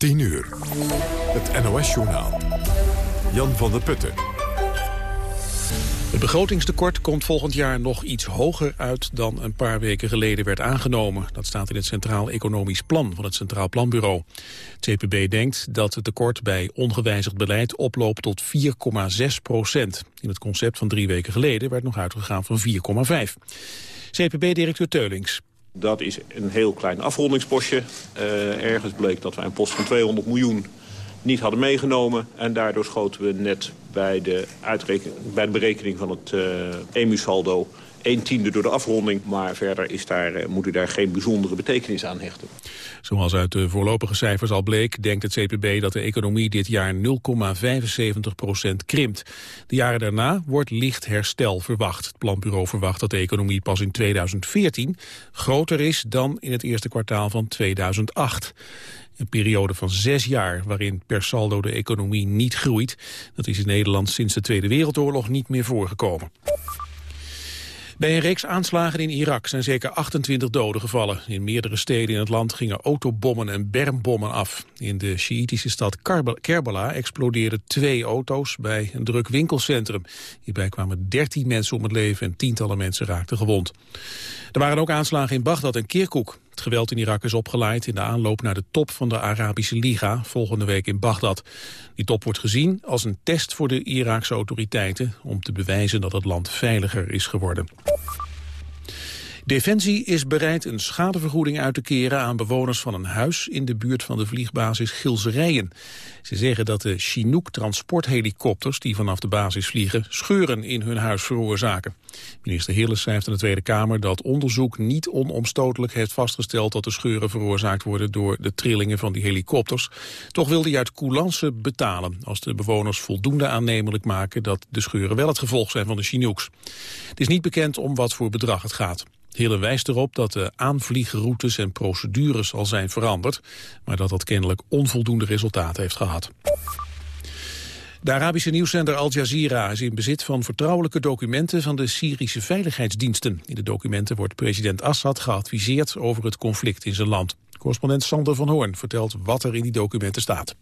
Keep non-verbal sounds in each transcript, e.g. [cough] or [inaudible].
10 uur. Het NOS-journaal. Jan van der Putten. Het begrotingstekort komt volgend jaar nog iets hoger uit dan een paar weken geleden werd aangenomen. Dat staat in het Centraal Economisch Plan van het Centraal Planbureau. Het CPB denkt dat het tekort bij ongewijzigd beleid oploopt tot 4,6 procent. In het concept van drie weken geleden werd nog uitgegaan van 4,5. CPB-directeur Teulings. Dat is een heel klein afrondingspostje. Uh, ergens bleek dat wij een post van 200 miljoen niet hadden meegenomen. En daardoor schoten we net bij de, bij de berekening van het uh, EMU-saldo 1 tiende door de afronding. Maar verder is daar, uh, moet u daar geen bijzondere betekenis aan hechten. Zoals uit de voorlopige cijfers al bleek, denkt het CPB dat de economie dit jaar 0,75 procent krimpt. De jaren daarna wordt licht herstel verwacht. Het planbureau verwacht dat de economie pas in 2014 groter is dan in het eerste kwartaal van 2008. Een periode van zes jaar waarin per saldo de economie niet groeit. Dat is in Nederland sinds de Tweede Wereldoorlog niet meer voorgekomen. Bij een reeks aanslagen in Irak zijn zeker 28 doden gevallen. In meerdere steden in het land gingen autobommen en bermbommen af. In de Sjiitische stad Kerbala explodeerden twee auto's bij een druk winkelcentrum. Hierbij kwamen 13 mensen om het leven en tientallen mensen raakten gewond. Er waren ook aanslagen in Bagdad en Kirkuk. Het geweld in Irak is opgeleid in de aanloop naar de top van de Arabische Liga volgende week in Bagdad. Die top wordt gezien als een test voor de Iraakse autoriteiten om te bewijzen dat het land veiliger is geworden. Defensie is bereid een schadevergoeding uit te keren aan bewoners van een huis in de buurt van de vliegbasis Gilserijen. Ze zeggen dat de Chinook transporthelikopters die vanaf de basis vliegen scheuren in hun huis veroorzaken. Minister Hilles schrijft in de Tweede Kamer dat onderzoek niet onomstotelijk heeft vastgesteld dat de scheuren veroorzaakt worden door de trillingen van die helikopters. Toch wil hij uit coulance betalen als de bewoners voldoende aannemelijk maken dat de scheuren wel het gevolg zijn van de Chinooks. Het is niet bekend om wat voor bedrag het gaat. Hille wijst erop dat de aanvliegroutes en procedures al zijn veranderd, maar dat dat kennelijk onvoldoende resultaten heeft gehad. De Arabische nieuwszender Al Jazeera is in bezit van vertrouwelijke documenten van de Syrische veiligheidsdiensten. In de documenten wordt president Assad geadviseerd over het conflict in zijn land. Correspondent Sander van Hoorn vertelt wat er in die documenten staat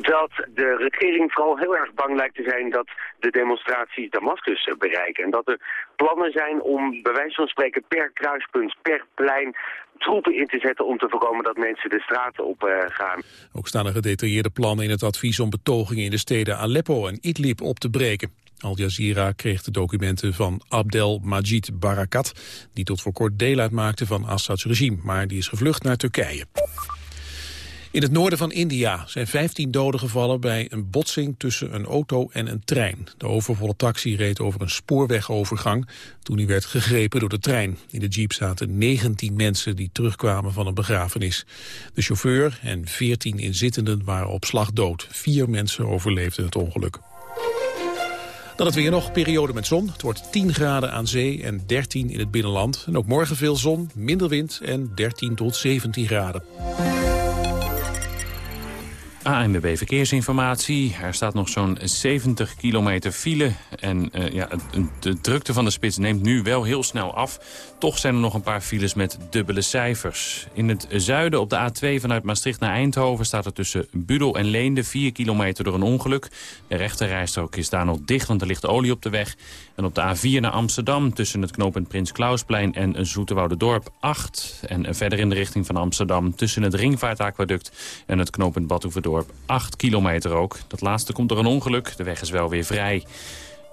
dat de regering vooral heel erg bang lijkt te zijn dat de demonstraties Damascus bereiken. En dat er plannen zijn om bij wijze van spreken per kruispunt, per plein troepen in te zetten om te voorkomen dat mensen de straten op uh, gaan. Ook staan er gedetailleerde plannen in het advies om betogingen in de steden Aleppo en Idlib op te breken. Al Jazeera kreeg de documenten van Abdel Majid Barakat, die tot voor kort deel uitmaakte van Assads regime, maar die is gevlucht naar Turkije. In het noorden van India zijn 15 doden gevallen bij een botsing tussen een auto en een trein. De overvolle taxi reed over een spoorwegovergang toen hij werd gegrepen door de trein. In de jeep zaten 19 mensen die terugkwamen van een begrafenis. De chauffeur en 14 inzittenden waren op slag dood. Vier mensen overleefden het ongeluk. Dan het weer nog, periode met zon. Het wordt 10 graden aan zee en 13 in het binnenland. En ook morgen veel zon, minder wind en 13 tot 17 graden. ANWB Verkeersinformatie. Er staat nog zo'n 70 kilometer file. En uh, ja, de drukte van de spits neemt nu wel heel snel af. Toch zijn er nog een paar files met dubbele cijfers. In het zuiden op de A2 vanuit Maastricht naar Eindhoven... staat er tussen Budel en Leende 4 kilometer door een ongeluk. De rechterrijstrook is daar nog dicht, want er ligt olie op de weg. En op de A4 naar Amsterdam tussen het knooppunt Prins Klausplein... en Dorp 8. En verder in de richting van Amsterdam tussen het Ringvaartaquaduct... en het knooppunt Badhoevedorp 8 kilometer ook. Dat laatste komt door een ongeluk. De weg is wel weer vrij.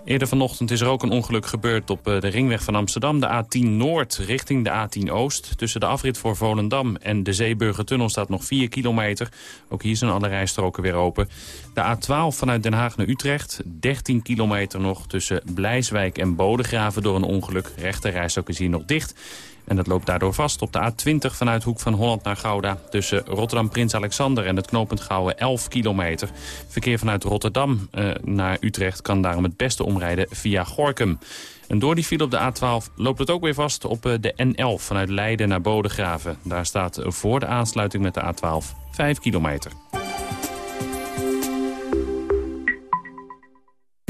Eerder vanochtend is er ook een ongeluk gebeurd op eh, de ringweg van Amsterdam. De A10 Noord richting de A10 Oost. Tussen de afrit voor Volendam en de Zeeburgertunnel staat nog 4 kilometer. Ook hier zijn alle rijstroken weer open. De A12 vanuit Den Haag naar Utrecht. 13 kilometer nog tussen Blijswijk en Bodegraven door een ongeluk. Rechterrijstrook is hier nog dicht. En dat loopt daardoor vast op de A20 vanuit Hoek van Holland naar Gouda... tussen Rotterdam-Prins Alexander en het knooppunt Gouwen 11 kilometer. Verkeer vanuit Rotterdam eh, naar Utrecht kan daarom het beste omrijden via Gorkum. En door die file op de A12 loopt het ook weer vast op eh, de N11 vanuit Leiden naar Bodegraven. Daar staat voor de aansluiting met de A12 5 kilometer.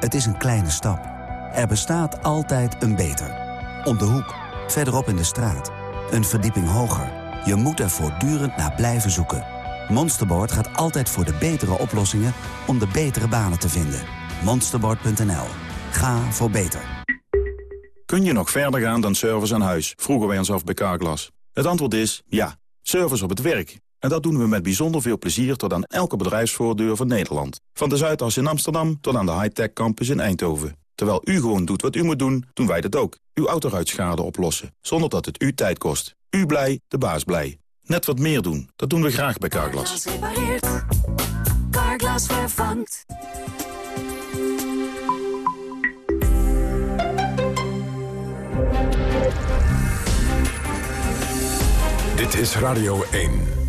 Het is een kleine stap. Er bestaat altijd een beter. Om de hoek, verderop in de straat. Een verdieping hoger. Je moet er voortdurend naar blijven zoeken. Monsterboard gaat altijd voor de betere oplossingen om de betere banen te vinden. Monsterboard.nl. Ga voor beter. Kun je nog verder gaan dan service aan huis? Vroegen wij ons af bij Carglass. Het antwoord is ja. Service op het werk. En dat doen we met bijzonder veel plezier tot aan elke bedrijfsvoordeur van Nederland. Van de Zuidas in Amsterdam tot aan de high-tech campus in Eindhoven. Terwijl u gewoon doet wat u moet doen, doen wij dat ook. Uw autoruitschade oplossen, zonder dat het u tijd kost. U blij, de baas blij. Net wat meer doen, dat doen we graag bij Carglass. Carglass repareert. Carglass vervangt. Dit is Radio 1.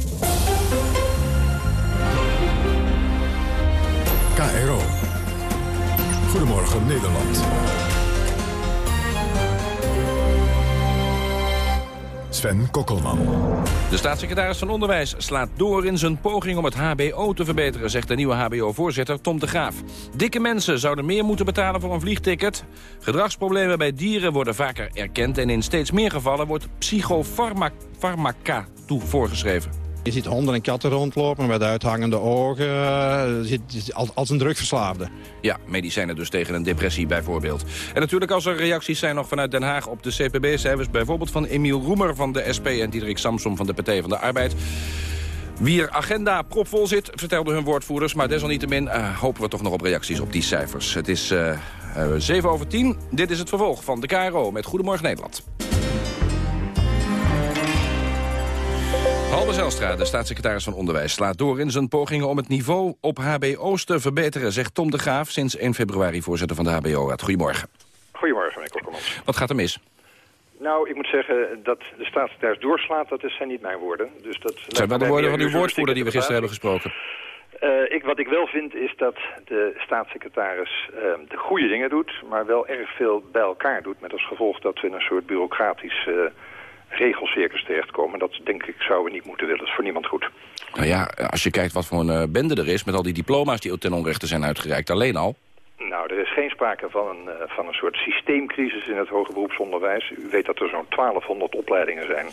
KRO. Goedemorgen Nederland. Sven Kokkelman. De staatssecretaris van Onderwijs slaat door in zijn poging om het hbo te verbeteren... zegt de nieuwe hbo-voorzitter Tom de Graaf. Dikke mensen zouden meer moeten betalen voor een vliegticket. Gedragsproblemen bij dieren worden vaker erkend... en in steeds meer gevallen wordt psychofarmaca toe voorgeschreven. Je ziet honden en katten rondlopen met uithangende ogen. Uh, zit, als, een drugverslaafde. Ja, medicijnen dus tegen een depressie bijvoorbeeld. En natuurlijk als er reacties zijn nog vanuit Den Haag op de CPB-cijfers... bijvoorbeeld van Emiel Roemer van de SP en Diederik Samsom van de Partij van de Arbeid... Wie agenda propvol zit, vertelden hun woordvoerders. Maar desalniettemin uh, hopen we toch nog op reacties op die cijfers. Het is uh, uh, 7 over 10. Dit is het vervolg van de KRO met Goedemorgen Nederland. Halbe Zelstra, de staatssecretaris van Onderwijs, slaat door in zijn pogingen om het niveau op hbo's te verbeteren, zegt Tom de Graaf, sinds 1 februari voorzitter van de hbo-raad. Goedemorgen. Goedemorgen, meneer Kokkelmans. Wat gaat er mis? Nou, ik moet zeggen dat de staatssecretaris doorslaat, dat zijn niet mijn woorden. Dus dat zijn wel de woorden van uw woordvoerder die we gisteren hebben gesproken. Uh, ik, wat ik wel vind is dat de staatssecretaris uh, de goede dingen doet, maar wel erg veel bij elkaar doet. Met als gevolg dat we in een soort bureaucratisch... Uh, regelcircus terechtkomen. Dat denk ik zouden we niet moeten willen. Dat is voor niemand goed. Nou ja, als je kijkt wat voor een uh, bende er is... met al die diploma's die ten onrechte zijn uitgereikt, alleen al... Nou, er is geen sprake van een, uh, van een soort systeemcrisis in het hoger beroepsonderwijs. U weet dat er zo'n 1200 opleidingen zijn...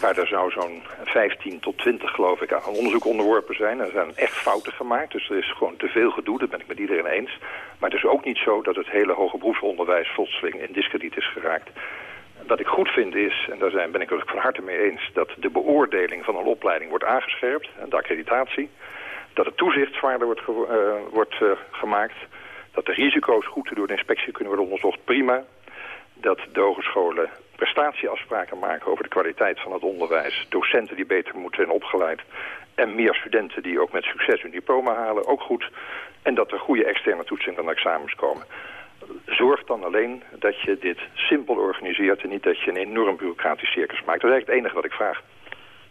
waar er zou zo'n 15 tot 20, geloof ik, aan onderzoek onderworpen zijn. Er zijn echt fouten gemaakt, dus er is gewoon te veel gedoe. Dat ben ik met iedereen eens. Maar het is ook niet zo dat het hele hoger beroepsonderwijs... plotseling in discrediet is geraakt wat ik goed vind is, en daar zijn, ben ik het van harte mee eens... dat de beoordeling van een opleiding wordt aangescherpt, de accreditatie. Dat het toezicht zwaarder wordt, ge uh, wordt uh, gemaakt. Dat de risico's goed door de inspectie kunnen worden onderzocht, prima. Dat de hogescholen prestatieafspraken maken over de kwaliteit van het onderwijs. Docenten die beter moeten zijn opgeleid. En meer studenten die ook met succes hun diploma halen, ook goed. En dat er goede externe toetsingen en examens komen zorg dan alleen dat je dit simpel organiseert... en niet dat je een enorm bureaucratisch circus maakt. Dat is eigenlijk het enige wat ik vraag.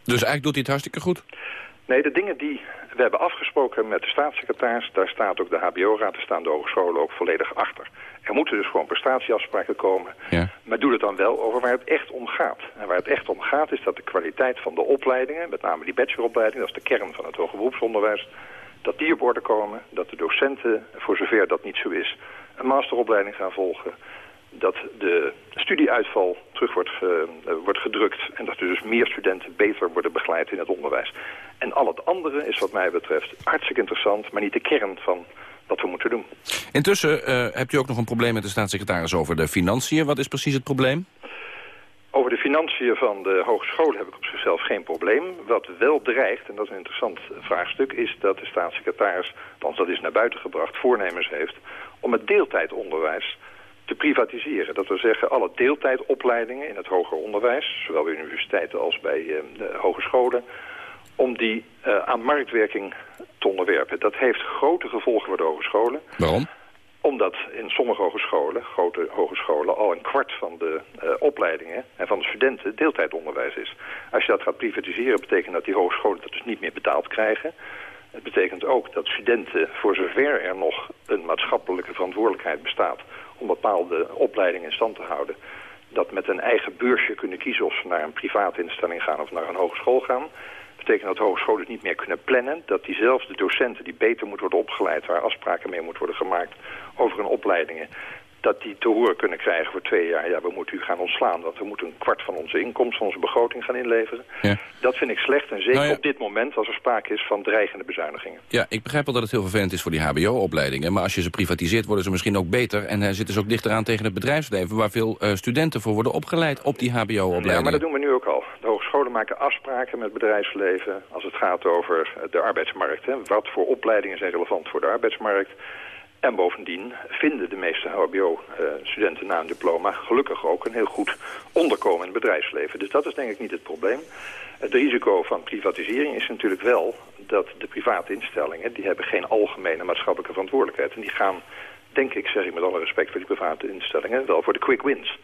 Dus eigenlijk doet hij het hartstikke goed? Nee, de dingen die we hebben afgesproken met de staatssecretaris... daar staat ook de hbo-raad, daar staan de hogescholen ook volledig achter. Er moeten dus gewoon prestatieafspraken komen. Ja. Maar doe het dan wel over waar het echt om gaat. En waar het echt om gaat is dat de kwaliteit van de opleidingen... met name die bacheloropleiding, dat is de kern van het hoger beroepsonderwijs... dat die op orde komen, dat de docenten, voor zover dat niet zo is een masteropleiding gaan volgen. Dat de studieuitval terug wordt, ge, uh, wordt gedrukt. En dat er dus meer studenten beter worden begeleid in het onderwijs. En al het andere is wat mij betreft hartstikke interessant. Maar niet de kern van wat we moeten doen. Intussen uh, hebt u ook nog een probleem met de staatssecretaris over de financiën. Wat is precies het probleem? Over de financiën van de hogescholen heb ik op zichzelf geen probleem. Wat wel dreigt, en dat is een interessant vraagstuk... is dat de staatssecretaris, althans dat is naar buiten gebracht, voornemens heeft... om het deeltijdonderwijs te privatiseren. Dat wil zeggen, alle deeltijdopleidingen in het hoger onderwijs... zowel bij universiteiten als bij uh, de hogescholen... om die uh, aan marktwerking te onderwerpen. Dat heeft grote gevolgen voor de hogescholen. Waarom? omdat in sommige hogescholen, grote hogescholen, al een kwart van de uh, opleidingen en van de studenten deeltijdonderwijs is. Als je dat gaat privatiseren, betekent dat die hogescholen dat dus niet meer betaald krijgen. Het betekent ook dat studenten, voor zover er nog een maatschappelijke verantwoordelijkheid bestaat om bepaalde opleidingen in stand te houden, dat met een eigen beursje kunnen kiezen of ze naar een private instelling gaan of naar een hogeschool gaan betekent dat hogescholen niet meer kunnen plannen. Dat diezelfde docenten die beter moeten worden opgeleid... waar afspraken mee moeten worden gemaakt over hun opleidingen dat die te horen kunnen krijgen voor twee jaar... ja, we moeten u gaan ontslaan, want we moeten een kwart van onze inkomsten... van onze begroting gaan inleveren. Ja. Dat vind ik slecht, en zeker nou op dit moment... als er sprake is van dreigende bezuinigingen. Ja, ik begrijp wel dat het heel vervelend is voor die hbo-opleidingen... maar als je ze privatiseert, worden ze misschien ook beter... en uh, zitten ze ook dichter aan tegen het bedrijfsleven... waar veel uh, studenten voor worden opgeleid op die hbo-opleidingen. Ja, maar dat doen we nu ook al. De hogescholen maken afspraken met het bedrijfsleven... als het gaat over de arbeidsmarkt. Hè. Wat voor opleidingen zijn relevant voor de arbeidsmarkt... En bovendien vinden de meeste hbo-studenten na een diploma gelukkig ook een heel goed onderkomen in het bedrijfsleven. Dus dat is denk ik niet het probleem. Het risico van privatisering is natuurlijk wel dat de private instellingen... die hebben geen algemene maatschappelijke verantwoordelijkheid. En die gaan, denk ik, zeg ik met alle respect voor die private instellingen... wel voor de quick wins.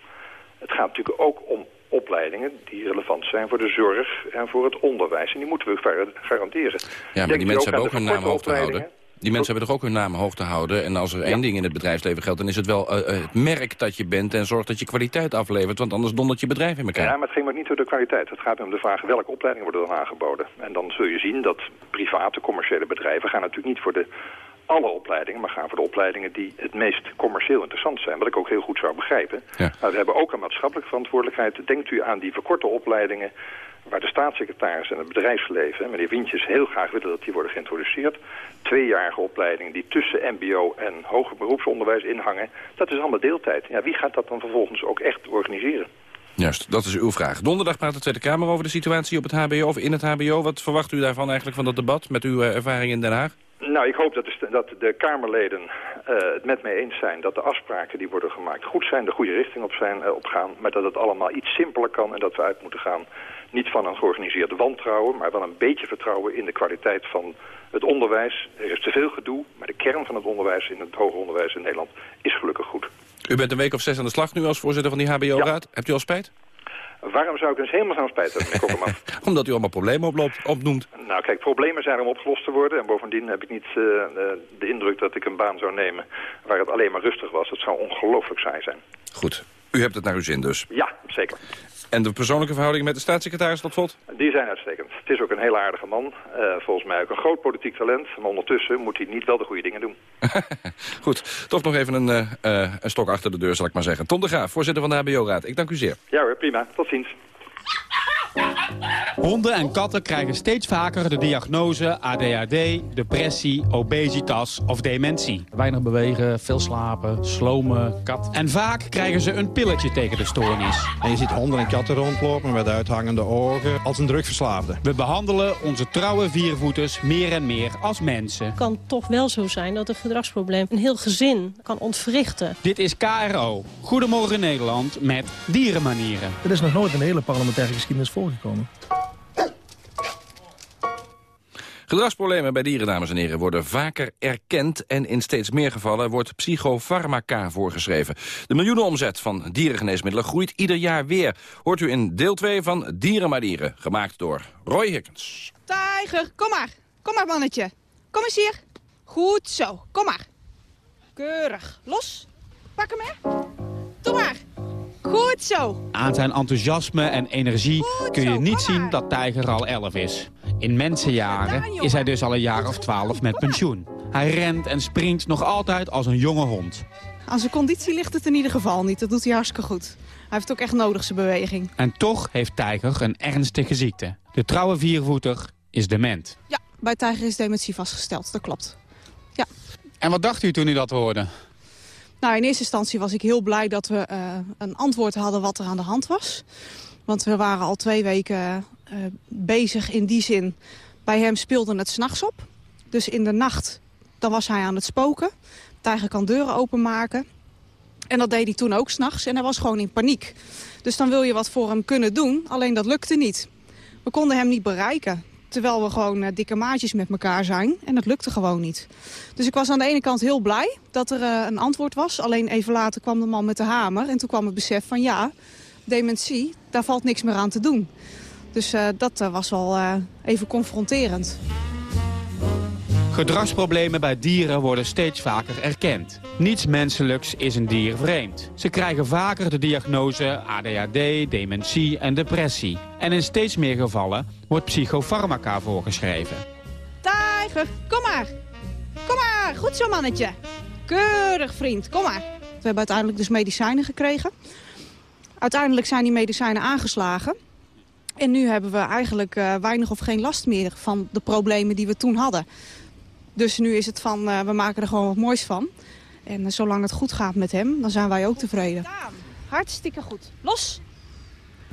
Het gaat natuurlijk ook om opleidingen die relevant zijn voor de zorg en voor het onderwijs. En die moeten we garanderen. Ja, maar die mensen hebben ook een naam hoog te houden. Die mensen hebben toch ook hun naam hoog te houden. En als er één ding in het bedrijfsleven geldt... dan is het wel uh, het merk dat je bent en zorg dat je kwaliteit aflevert. Want anders dondert je bedrijf in elkaar. Ja, maar het ging maar niet over de kwaliteit. Het gaat om de vraag welke opleidingen worden dan aangeboden. En dan zul je zien dat private commerciële bedrijven... gaan natuurlijk niet voor de alle opleidingen, maar gaan voor de opleidingen die het meest commercieel interessant zijn. Wat ik ook heel goed zou begrijpen. Ja. Maar we hebben ook een maatschappelijke verantwoordelijkheid. Denkt u aan die verkorte opleidingen waar de staatssecretaris en het bedrijfsleven, meneer Wintjes, heel graag willen dat die worden geïntroduceerd. Tweejarige opleidingen die tussen mbo en hoger beroepsonderwijs inhangen. Dat is allemaal deeltijd. Ja, wie gaat dat dan vervolgens ook echt organiseren? Juist, dat is uw vraag. Donderdag praat de Tweede Kamer over de situatie op het hbo of in het hbo. Wat verwacht u daarvan eigenlijk van dat debat met uw eh, ervaring in Den Haag? Nou, ik hoop dat de, dat de Kamerleden uh, het met mij eens zijn dat de afspraken die worden gemaakt goed zijn, de goede richting op, zijn, uh, op gaan, maar dat het allemaal iets simpeler kan en dat we uit moeten gaan niet van een georganiseerd wantrouwen, maar wel een beetje vertrouwen in de kwaliteit van het onderwijs. Er is te veel gedoe, maar de kern van het onderwijs in het hoger onderwijs in Nederland is gelukkig goed. U bent een week of zes aan de slag nu als voorzitter van die HBO-raad. Hebt u al spijt? Waarom zou ik dus helemaal aan spijt hebben, meneer [laughs] Omdat u allemaal problemen oploopt, opnoemt. Nou kijk, problemen zijn om opgelost te worden. En bovendien heb ik niet uh, de indruk dat ik een baan zou nemen waar het alleen maar rustig was. Het zou ongelooflijk saai zijn. Goed. U hebt het naar uw zin dus? Ja, zeker. En de persoonlijke verhouding met de staatssecretaris tot slot? Die zijn uitstekend. Het is ook een heel aardige man. Uh, volgens mij ook een groot politiek talent. Maar ondertussen moet hij niet wel de goede dingen doen. [laughs] Goed, toch nog even een, uh, een stok achter de deur, zal ik maar zeggen. Tom de Graaf, voorzitter van de HBO-raad. Ik dank u zeer. Ja hoor, prima. Tot ziens. Honden en katten krijgen steeds vaker de diagnose ADHD, depressie, obesitas of dementie. Weinig bewegen, veel slapen, slomen, kat. En vaak krijgen ze een pilletje tegen de stoornis. En je ziet honden en katten rondlopen met uithangende ogen als een drugverslaafde. We behandelen onze trouwe viervoeters meer en meer als mensen. Het kan toch wel zo zijn dat een gedragsprobleem een heel gezin kan ontwrichten. Dit is KRO. Goedemorgen Nederland met dierenmanieren. Er is nog nooit een hele parlementaire geschiedenis voorgekomen. Gedragsproblemen bij dieren, dames en heren, worden vaker erkend... en in steeds meer gevallen wordt psychofarmaca voorgeschreven. De miljoenenomzet van dierengeneesmiddelen groeit ieder jaar weer. Hoort u in deel 2 van Dieren maar Dieren, gemaakt door Roy Hickens. Tijger, kom maar. Kom maar, mannetje. Kom eens hier. Goed zo, kom maar. Keurig. Los. Pak hem, hè. Doe maar. Goed zo. Aan zijn enthousiasme en energie kun je niet zien dat Tijger al 11 is. In mensenjaren is hij dus al een jaar of 12 met pensioen. Hij rent en springt nog altijd als een jonge hond. Aan zijn conditie ligt het in ieder geval niet. Dat doet hij hartstikke goed. Hij heeft ook echt nodig zijn beweging. En toch heeft Tijger een ernstige ziekte. De trouwe viervoeter is dement. Ja, bij Tijger is dementie vastgesteld. Dat klopt. Ja. En wat dacht u toen u dat hoorde? Nou, in eerste instantie was ik heel blij dat we uh, een antwoord hadden wat er aan de hand was. Want we waren al twee weken uh, bezig in die zin. Bij hem speelde het s'nachts op. Dus in de nacht dan was hij aan het spoken. Tijger kan deuren openmaken. En dat deed hij toen ook s'nachts. En hij was gewoon in paniek. Dus dan wil je wat voor hem kunnen doen. Alleen dat lukte niet. We konden hem niet bereiken. Terwijl we gewoon uh, dikke maatjes met elkaar zijn. En dat lukte gewoon niet. Dus ik was aan de ene kant heel blij dat er uh, een antwoord was. Alleen even later kwam de man met de hamer. En toen kwam het besef van ja, dementie, daar valt niks meer aan te doen. Dus uh, dat was wel even confronterend. Gedragsproblemen bij dieren worden steeds vaker erkend. Niets menselijks is een dier vreemd. Ze krijgen vaker de diagnose ADHD, dementie en depressie. En in steeds meer gevallen wordt psychofarmaca voorgeschreven. Tijger, kom maar. Kom maar, goed zo mannetje. Keurig vriend, kom maar. We hebben uiteindelijk dus medicijnen gekregen. Uiteindelijk zijn die medicijnen aangeslagen. En nu hebben we eigenlijk uh, weinig of geen last meer van de problemen die we toen hadden. Dus nu is het van, uh, we maken er gewoon wat moois van. En uh, zolang het goed gaat met hem, dan zijn wij ook tevreden. Hartstikke goed. Los!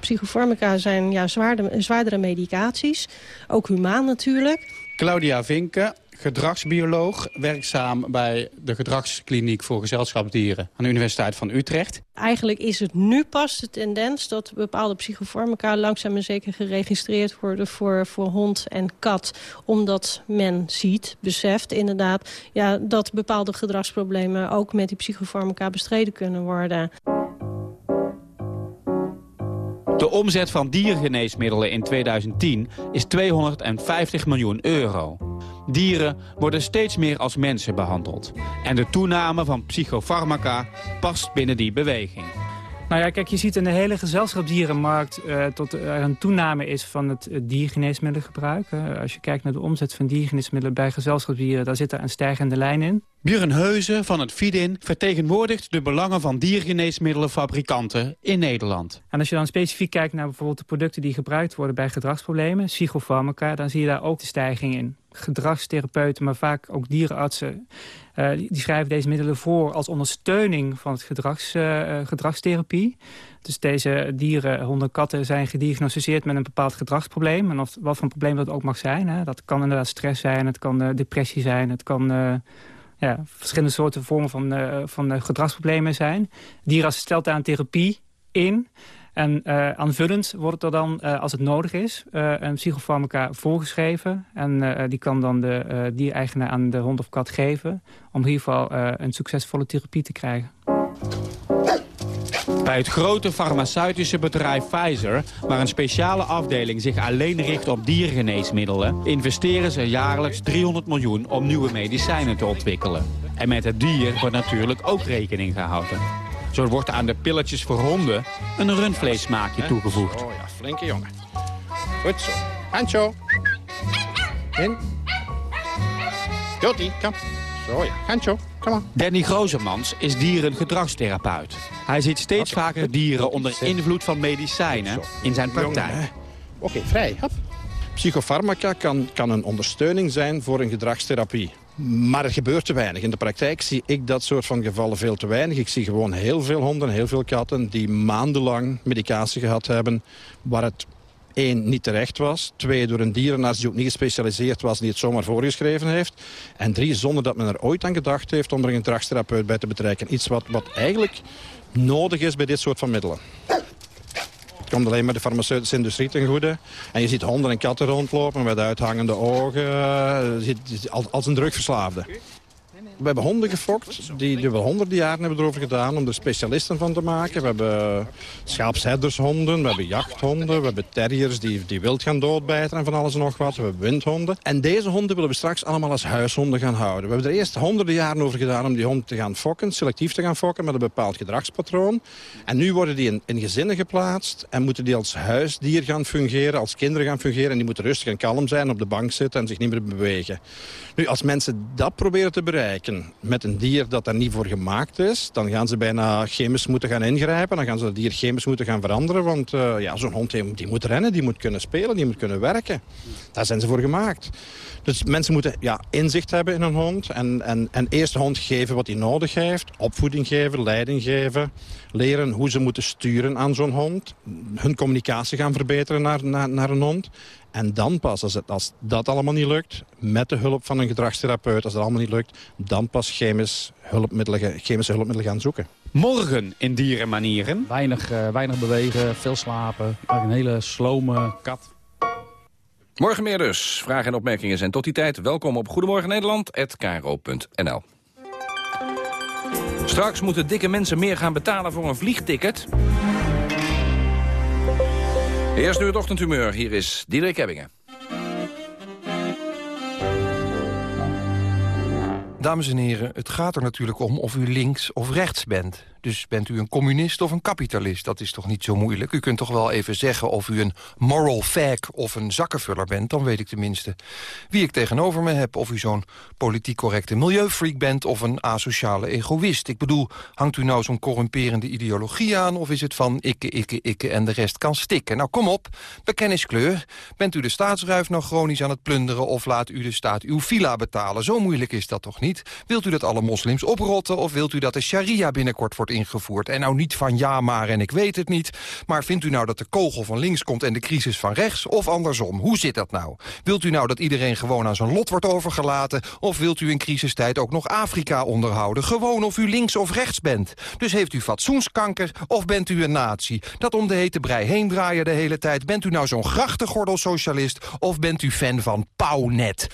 Psychofarmaca zijn ja, zwaardere, zwaardere medicaties. Ook humaan natuurlijk. Claudia Vinken, gedragsbioloog, werkzaam bij de gedragskliniek voor gezelschapsdieren aan de Universiteit van Utrecht. Eigenlijk is het nu pas de tendens dat bepaalde psychofarmaca langzaam en zeker geregistreerd worden voor, voor hond en kat. Omdat men ziet, beseft inderdaad, ja, dat bepaalde gedragsproblemen ook met die psychofarmaca bestreden kunnen worden. De omzet van diergeneesmiddelen in 2010 is 250 miljoen euro. Dieren worden steeds meer als mensen behandeld. En de toename van psychofarmaca past binnen die beweging. Nou ja, kijk, je ziet in de hele gezelschapsdierenmarkt uh, tot er een toename is van het uh, diergeneesmiddelengebruik. Als je kijkt naar de omzet van diergeneesmiddelen bij gezelschapsdieren, daar zit er een stijgende lijn in. Björn Heuze van het FIDIN vertegenwoordigt de belangen van diergeneesmiddelenfabrikanten in Nederland. En als je dan specifiek kijkt naar bijvoorbeeld de producten die gebruikt worden bij gedragsproblemen, psychofarmaca, dan zie je daar ook de stijging in. Gedragstherapeuten, maar vaak ook dierenartsen, uh, die, schrijven deze middelen voor als ondersteuning van het gedrags, uh, gedragstherapie. Dus deze dieren, honden, katten zijn gediagnosticeerd met een bepaald gedragsprobleem. En of, wat voor probleem dat ook mag zijn. Hè. Dat kan inderdaad stress zijn, het kan depressie zijn, het kan ja, verschillende soorten vormen van, van gedragsproblemen zijn. Dierenarts stelt daar een therapie in. En uh, aanvullend wordt er dan, uh, als het nodig is, uh, een psychofarmaca voorgeschreven. En die kan dan de diereigenaar aan de hond of kat geven... om in ieder geval een succesvolle therapie te krijgen. Bij het grote farmaceutische bedrijf Pfizer, waar een speciale afdeling zich alleen richt op diergeneesmiddelen, investeren ze jaarlijks 300 miljoen om nieuwe medicijnen te ontwikkelen. En met het dier wordt natuurlijk ook rekening gehouden. Zo wordt aan de pilletjes voor honden een rundvleessmaakje toegevoegd. Oh ja, flinke jongen. Goed zo. Hancho. In. Joti, kom. Zo ja, Hancho. Danny Grozemans is dierengedragstherapeut. Hij ziet steeds vaker dieren onder invloed van medicijnen in zijn praktijk. Oké, vrij. Hop. Psychofarmaca kan, kan een ondersteuning zijn voor een gedragstherapie. Maar er gebeurt te weinig. In de praktijk zie ik dat soort van gevallen veel te weinig. Ik zie gewoon heel veel honden, heel veel katten... die maandenlang medicatie gehad hebben... waar het één, niet terecht was. Twee, door een dierenarts die ook niet gespecialiseerd was... die het zomaar voorgeschreven heeft. En drie, zonder dat men er ooit aan gedacht heeft... om er een gedragstherapeut bij te betrekken. Iets wat, wat eigenlijk nodig is bij dit soort van middelen. Komt alleen maar de farmaceutische industrie ten goede. En je ziet honden en katten rondlopen met uithangende ogen. Als een drugverslaafde. We hebben honden gefokt die, die we honderden jaren hebben erover gedaan om er specialisten van te maken. We hebben schaapsherdershonden, we hebben jachthonderen, we hebben terriers die, die wild gaan doodbijten en van alles en nog wat. We hebben windhonden. En deze honden willen we straks allemaal als huishonden gaan houden. We hebben er eerst honderden jaren over gedaan om die hond te gaan fokken, selectief te gaan fokken met een bepaald gedragspatroon. En nu worden die in, in gezinnen geplaatst en moeten die als huisdier gaan fungeren, als kinderen gaan fungeren. En die moeten rustig en kalm zijn, op de bank zitten en zich niet meer bewegen. Nu, als mensen dat proberen te bereiken met een dier dat daar niet voor gemaakt is... dan gaan ze bijna chemisch moeten gaan ingrijpen. Dan gaan ze het dier chemisch moeten gaan veranderen. Want uh, ja, zo'n hond die, moet rennen, die moet kunnen spelen, die moet kunnen werken. Daar zijn ze voor gemaakt. Dus mensen moeten ja, inzicht hebben in een hond. En, en, en eerst de hond geven wat hij nodig heeft. Opvoeding geven, leiding geven. Leren hoe ze moeten sturen aan zo'n hond. Hun communicatie gaan verbeteren naar, naar, naar een hond. En dan pas, als, het, als dat allemaal niet lukt, met de hulp van een gedragstherapeut, als dat allemaal niet lukt, dan pas chemisch hulpmiddelen, chemische hulpmiddelen gaan zoeken. Morgen in dierenmanieren. Weinig, uh, weinig bewegen, veel slapen. Een hele slome kat. Morgen meer dus. Vragen en opmerkingen zijn tot die tijd. Welkom op Goedemorgen Nederland@kro.nl. Straks moeten dikke mensen meer gaan betalen voor een vliegticket. Eerst nu het ochtendhumeur. Hier is Diederik Ebbingen. Dames en heren, het gaat er natuurlijk om of u links of rechts bent. Dus bent u een communist of een kapitalist? Dat is toch niet zo moeilijk? U kunt toch wel even zeggen of u een moral fag of een zakkenvuller bent... dan weet ik tenminste wie ik tegenover me heb. Of u zo'n politiek correcte milieufreak bent of een asociale egoïst. Ik bedoel, hangt u nou zo'n corrumperende ideologie aan... of is het van ikke, ikke, ikke en de rest kan stikken? Nou, kom op, bekenniskleur. Bent u de staatsruif nou chronisch aan het plunderen... of laat u de staat uw villa betalen? Zo moeilijk is dat toch niet? Wilt u dat alle moslims oprotten... of wilt u dat de sharia binnenkort wordt ingevoerd. En nou niet van ja maar en ik weet het niet. Maar vindt u nou dat de kogel van links komt en de crisis van rechts? Of andersom? Hoe zit dat nou? Wilt u nou dat iedereen gewoon aan zijn lot wordt overgelaten? Of wilt u in crisistijd ook nog Afrika onderhouden? Gewoon of u links of rechts bent. Dus heeft u fatsoenskanker of bent u een nazi? Dat om de hete brei heen draaien de hele tijd. Bent u nou zo'n grachtengordelsocialist of bent u fan van Pauwnet?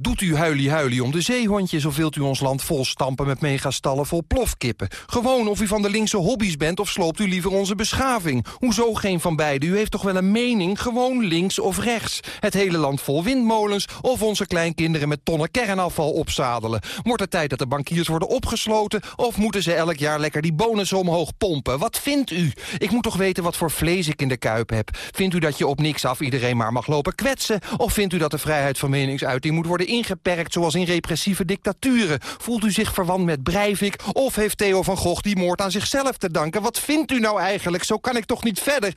Doet u huilie-huilie om de zeehondjes of wilt u ons land vol stampen met megastallen vol plofkippen? Gewoon of u van de linkse hobby's bent of sloopt u liever onze beschaving? Hoezo geen van beide? U heeft toch wel een mening? Gewoon links of rechts. Het hele land vol windmolens of onze kleinkinderen met tonnen kernafval opzadelen. Wordt het tijd dat de bankiers worden opgesloten of moeten ze elk jaar lekker die bonussen omhoog pompen? Wat vindt u? Ik moet toch weten wat voor vlees ik in de kuip heb. Vindt u dat je op niks af iedereen maar mag lopen kwetsen? Of vindt u dat de vrijheid van meningsuiting moet worden ingeperkt zoals in repressieve dictaturen? Voelt u zich verwant met Breivik of heeft Theo van Gogh die moord aan zichzelf te danken? Wat vindt u nou eigenlijk? Zo kan ik toch niet verder?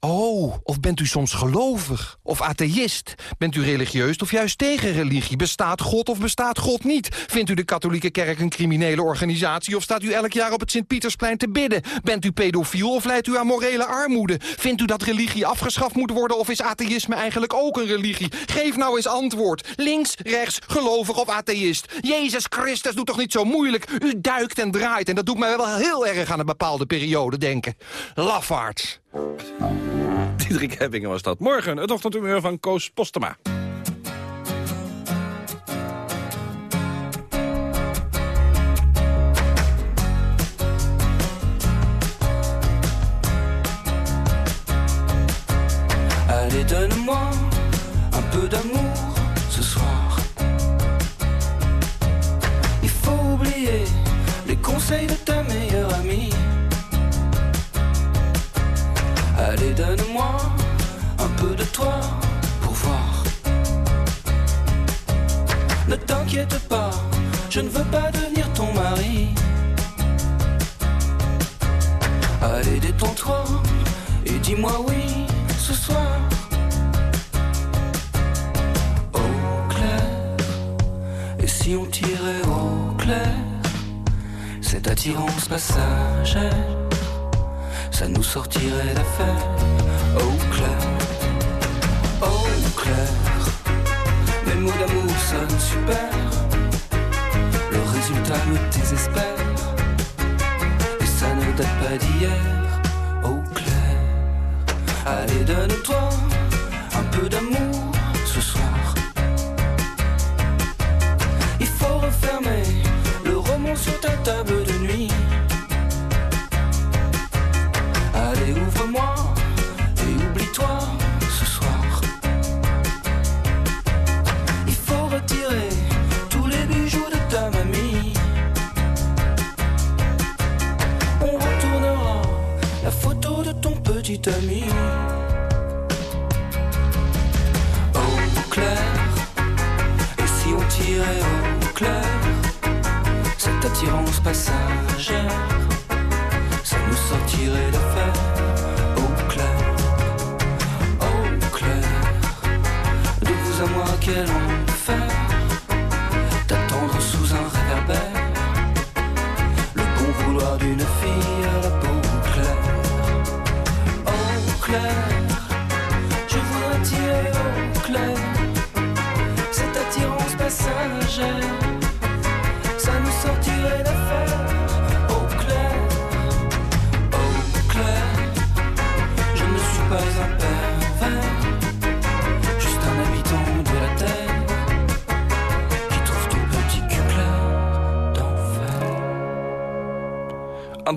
Oh, of bent u soms gelovig? Of atheïst? Bent u religieus of juist tegen religie? Bestaat God of bestaat God niet? Vindt u de katholieke kerk een criminele organisatie... of staat u elk jaar op het Sint-Pietersplein te bidden? Bent u pedofiel of leidt u aan morele armoede? Vindt u dat religie afgeschaft moet worden... of is atheïsme eigenlijk ook een religie? Geef nou eens antwoord. Links, rechts, gelovig of atheïst? Jezus Christus, doe toch niet zo moeilijk? U duikt en draait en dat doet mij wel heel erg aan een bepaalde periode denken. Lafaards. Diederik Hebbingen was dat. Morgen het ochtendhumeur van Koos Postema. Allez, donne-moi un peu d'amour ce soir. Il faut oublier les conseils de Au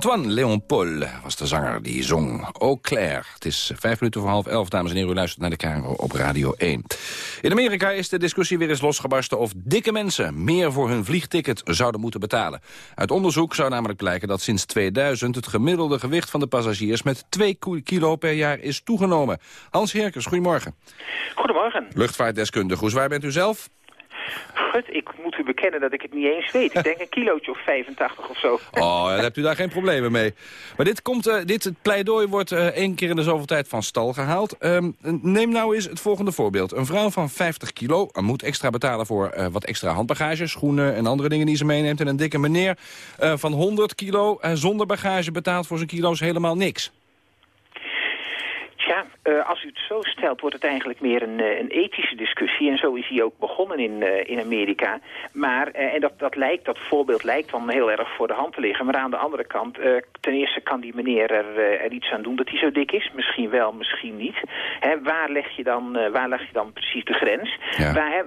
Antoine Léon Paul was de zanger die zong Eau Claire. Het is vijf minuten voor half elf, dames en heren. U luistert naar de Caro op Radio 1. In Amerika is de discussie weer eens losgebarsten... of dikke mensen meer voor hun vliegticket zouden moeten betalen. Uit onderzoek zou namelijk blijken dat sinds 2000... het gemiddelde gewicht van de passagiers met 2 kilo per jaar is toegenomen. Hans Herkers, goedemorgen. Goedemorgen. Luchtvaartdeskundige, hoe zwaar bent u zelf? Gut, ik moet u bekennen dat ik het niet eens weet. Ik denk een kilootje of 85 of zo. Oh, dan hebt u daar geen problemen mee. Maar dit, komt, uh, dit pleidooi wordt uh, één keer in de zoveel tijd van stal gehaald. Um, neem nou eens het volgende voorbeeld. Een vrouw van 50 kilo moet extra betalen voor uh, wat extra handbagage... schoenen en andere dingen die ze meeneemt. En een dikke meneer van 100 kilo zonder bagage betaalt voor zijn kilo's helemaal niks. Ja, uh, als u het zo stelt, wordt het eigenlijk meer een, een ethische discussie. En zo is hij ook begonnen in, uh, in Amerika. Maar, uh, en dat, dat, lijkt, dat voorbeeld lijkt dan heel erg voor de hand te liggen. Maar aan de andere kant, ten eerste kan die meneer er, er, iets aan doen dat hij zo dik is. Misschien wel, misschien niet. Hè, waar, leg je dan, waar leg je dan precies de grens? Ja. Waar,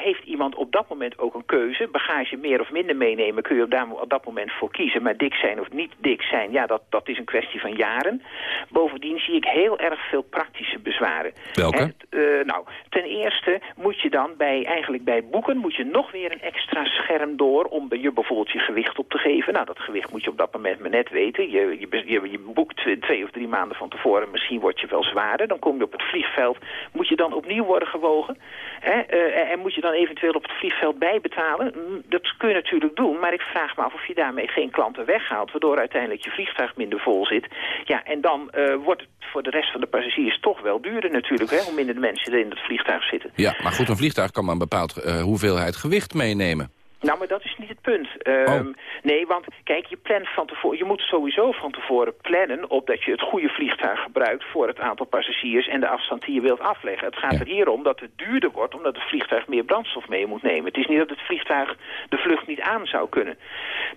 heeft iemand op dat moment ook een keuze? Bagage meer of minder meenemen kun je op, daar, op dat moment voor kiezen. Maar dik zijn of niet dik zijn, ja, dat, dat is een kwestie van jaren. Bovendien zie ik heel erg veel praktische bezwaren. Welke? En, uh, nou, ten eerste moet je dan bij, eigenlijk bij boeken moet je nog weer een extra scherm door om je bijvoorbeeld je gewicht op te geven. Nou, dat gewicht moet je op dat moment maar net weten. Je, je, je, je boekt twee of drie maanden van tevoren, misschien word je wel zwaarder. Dan kom je op het vliegveld, moet je dan opnieuw worden gewogen. Hè? Uh, en moet je dan eventueel op het vliegveld bijbetalen. Dat kun je natuurlijk doen, maar ik vraag me af of je daarmee geen klanten weghaalt, waardoor uiteindelijk je vliegtuig minder vol zit. Ja, en dan uh, wordt het voor de rest van de passagiers toch wel duurder natuurlijk, hè, hoe minder de mensen in het vliegtuig zitten. Ja, maar goed, een vliegtuig kan maar een bepaald uh, hoeveelheid gewicht meenemen. Nou, maar dat is niet het punt. Um, oh. Nee, want kijk, je plant van tevoren. Je moet sowieso van tevoren plannen op dat je het goede vliegtuig gebruikt voor het aantal passagiers en de afstand die je wilt afleggen. Het gaat ja. er hier om dat het duurder wordt omdat het vliegtuig meer brandstof mee moet nemen. Het is niet dat het vliegtuig de vlucht niet aan zou kunnen.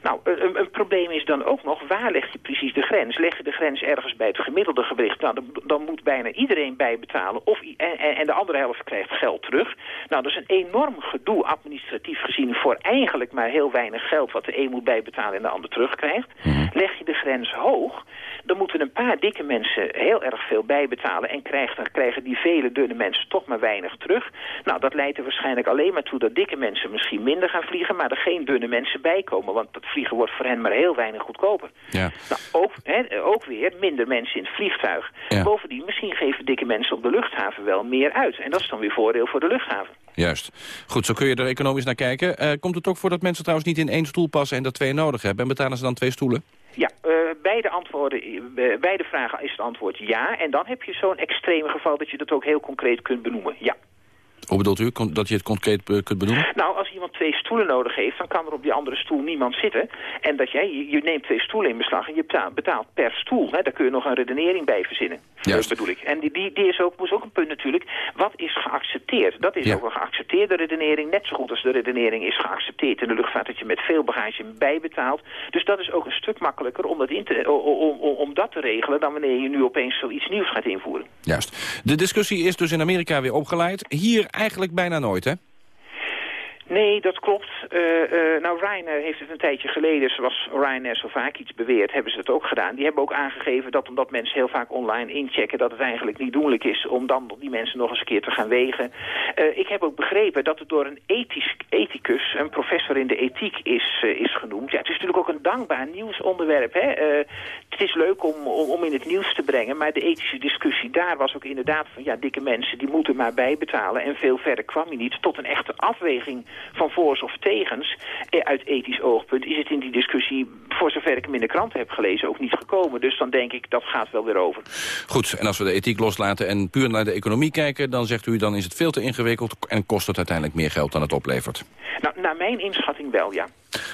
Nou, een, een probleem is dan ook nog, waar leg je precies de grens? Leg je de grens ergens bij het gemiddelde gewicht? Nou, dan, dan moet bijna iedereen bijbetalen of, en, en de andere helft krijgt geld terug. Nou, dat is een enorm gedoe administratief gezien voor eigenlijk maar heel weinig geld wat de een moet bijbetalen en de ander terugkrijgt. Mm. Leg je de grens hoog, dan moeten een paar dikke mensen heel erg veel bijbetalen en krijgen, krijgen die vele dunne mensen toch maar weinig terug. Nou, dat leidt er waarschijnlijk alleen maar toe dat dikke mensen misschien minder gaan vliegen, maar er geen dunne mensen bij komen, want dat vliegen wordt voor hen maar heel weinig goedkoper. Ja. Nou, ook, hè, ook weer minder mensen in het vliegtuig. Ja. Bovendien, misschien geven dikke mensen op de luchthaven wel meer uit. En dat is dan weer voordeel voor de luchthaven. Juist. Goed, zo kun je er economisch naar kijken. Uh, komt het ook voor dat mensen trouwens niet in één stoel passen en dat twee nodig hebben? En betalen ze dan twee stoelen? Ja, uh, beide, antwoorden, uh, beide vragen is het antwoord ja. En dan heb je zo'n extreme geval dat je dat ook heel concreet kunt benoemen. Ja. Hoe bedoelt u dat je het concreet kunt benoemen? Nou, als iemand twee stoelen nodig heeft, dan kan er op die andere stoel niemand zitten. En dat jij, je, neemt twee stoelen in beslag en je betaalt, per stoel. Hè, daar kun je nog een redenering bij verzinnen. Juist. Dat bedoel ik. En die, die, die is ook, moest ook een punt natuurlijk. Wat is geaccepteerd? Dat is ja. ook een geaccepteerde redenering. Net zo goed als de redenering is geaccepteerd in de luchtvaart dat je met veel bagage bijbetaalt. Dus dat is ook een stuk makkelijker om dat, te, om, om, om dat te regelen dan wanneer je nu opeens zoiets nieuws gaat invoeren. Juist. De discussie is dus in Amerika weer opgeleid. Hier eigenlijk bijna nooit, hè? Nee, dat klopt. Uh, uh, nou, Ryanair heeft het een tijdje geleden, zoals Ryanair zo vaak iets beweert, hebben ze het ook gedaan. Die hebben ook aangegeven dat omdat mensen heel vaak online inchecken, dat het eigenlijk niet doenlijk is om dan die mensen nog eens een keer te gaan wegen. Uh, ik heb ook begrepen dat het door een ethisch, ethicus, een professor in de ethiek, is, is genoemd. Ja, het is natuurlijk ook een dankbaar nieuwsonderwerp. Hè? het is leuk om, om, om in het nieuws te brengen, maar de ethische discussie daar was ook inderdaad van, ja, dikke mensen, die moeten maar bijbetalen. En veel verder kwam je niet tot een echte afweging van voors of tegens, uit ethisch oogpunt, is het in die discussie, voor zover ik hem in de krant heb gelezen, ook niet gekomen. Dus dan denk ik, dat gaat wel weer over. Goed, en als we de ethiek loslaten en puur naar de economie kijken, dan zegt u, dan is het veel te ingewikkeld en kost het uiteindelijk meer geld dan het oplevert. Nou, naar mijn inschatting wel, ja.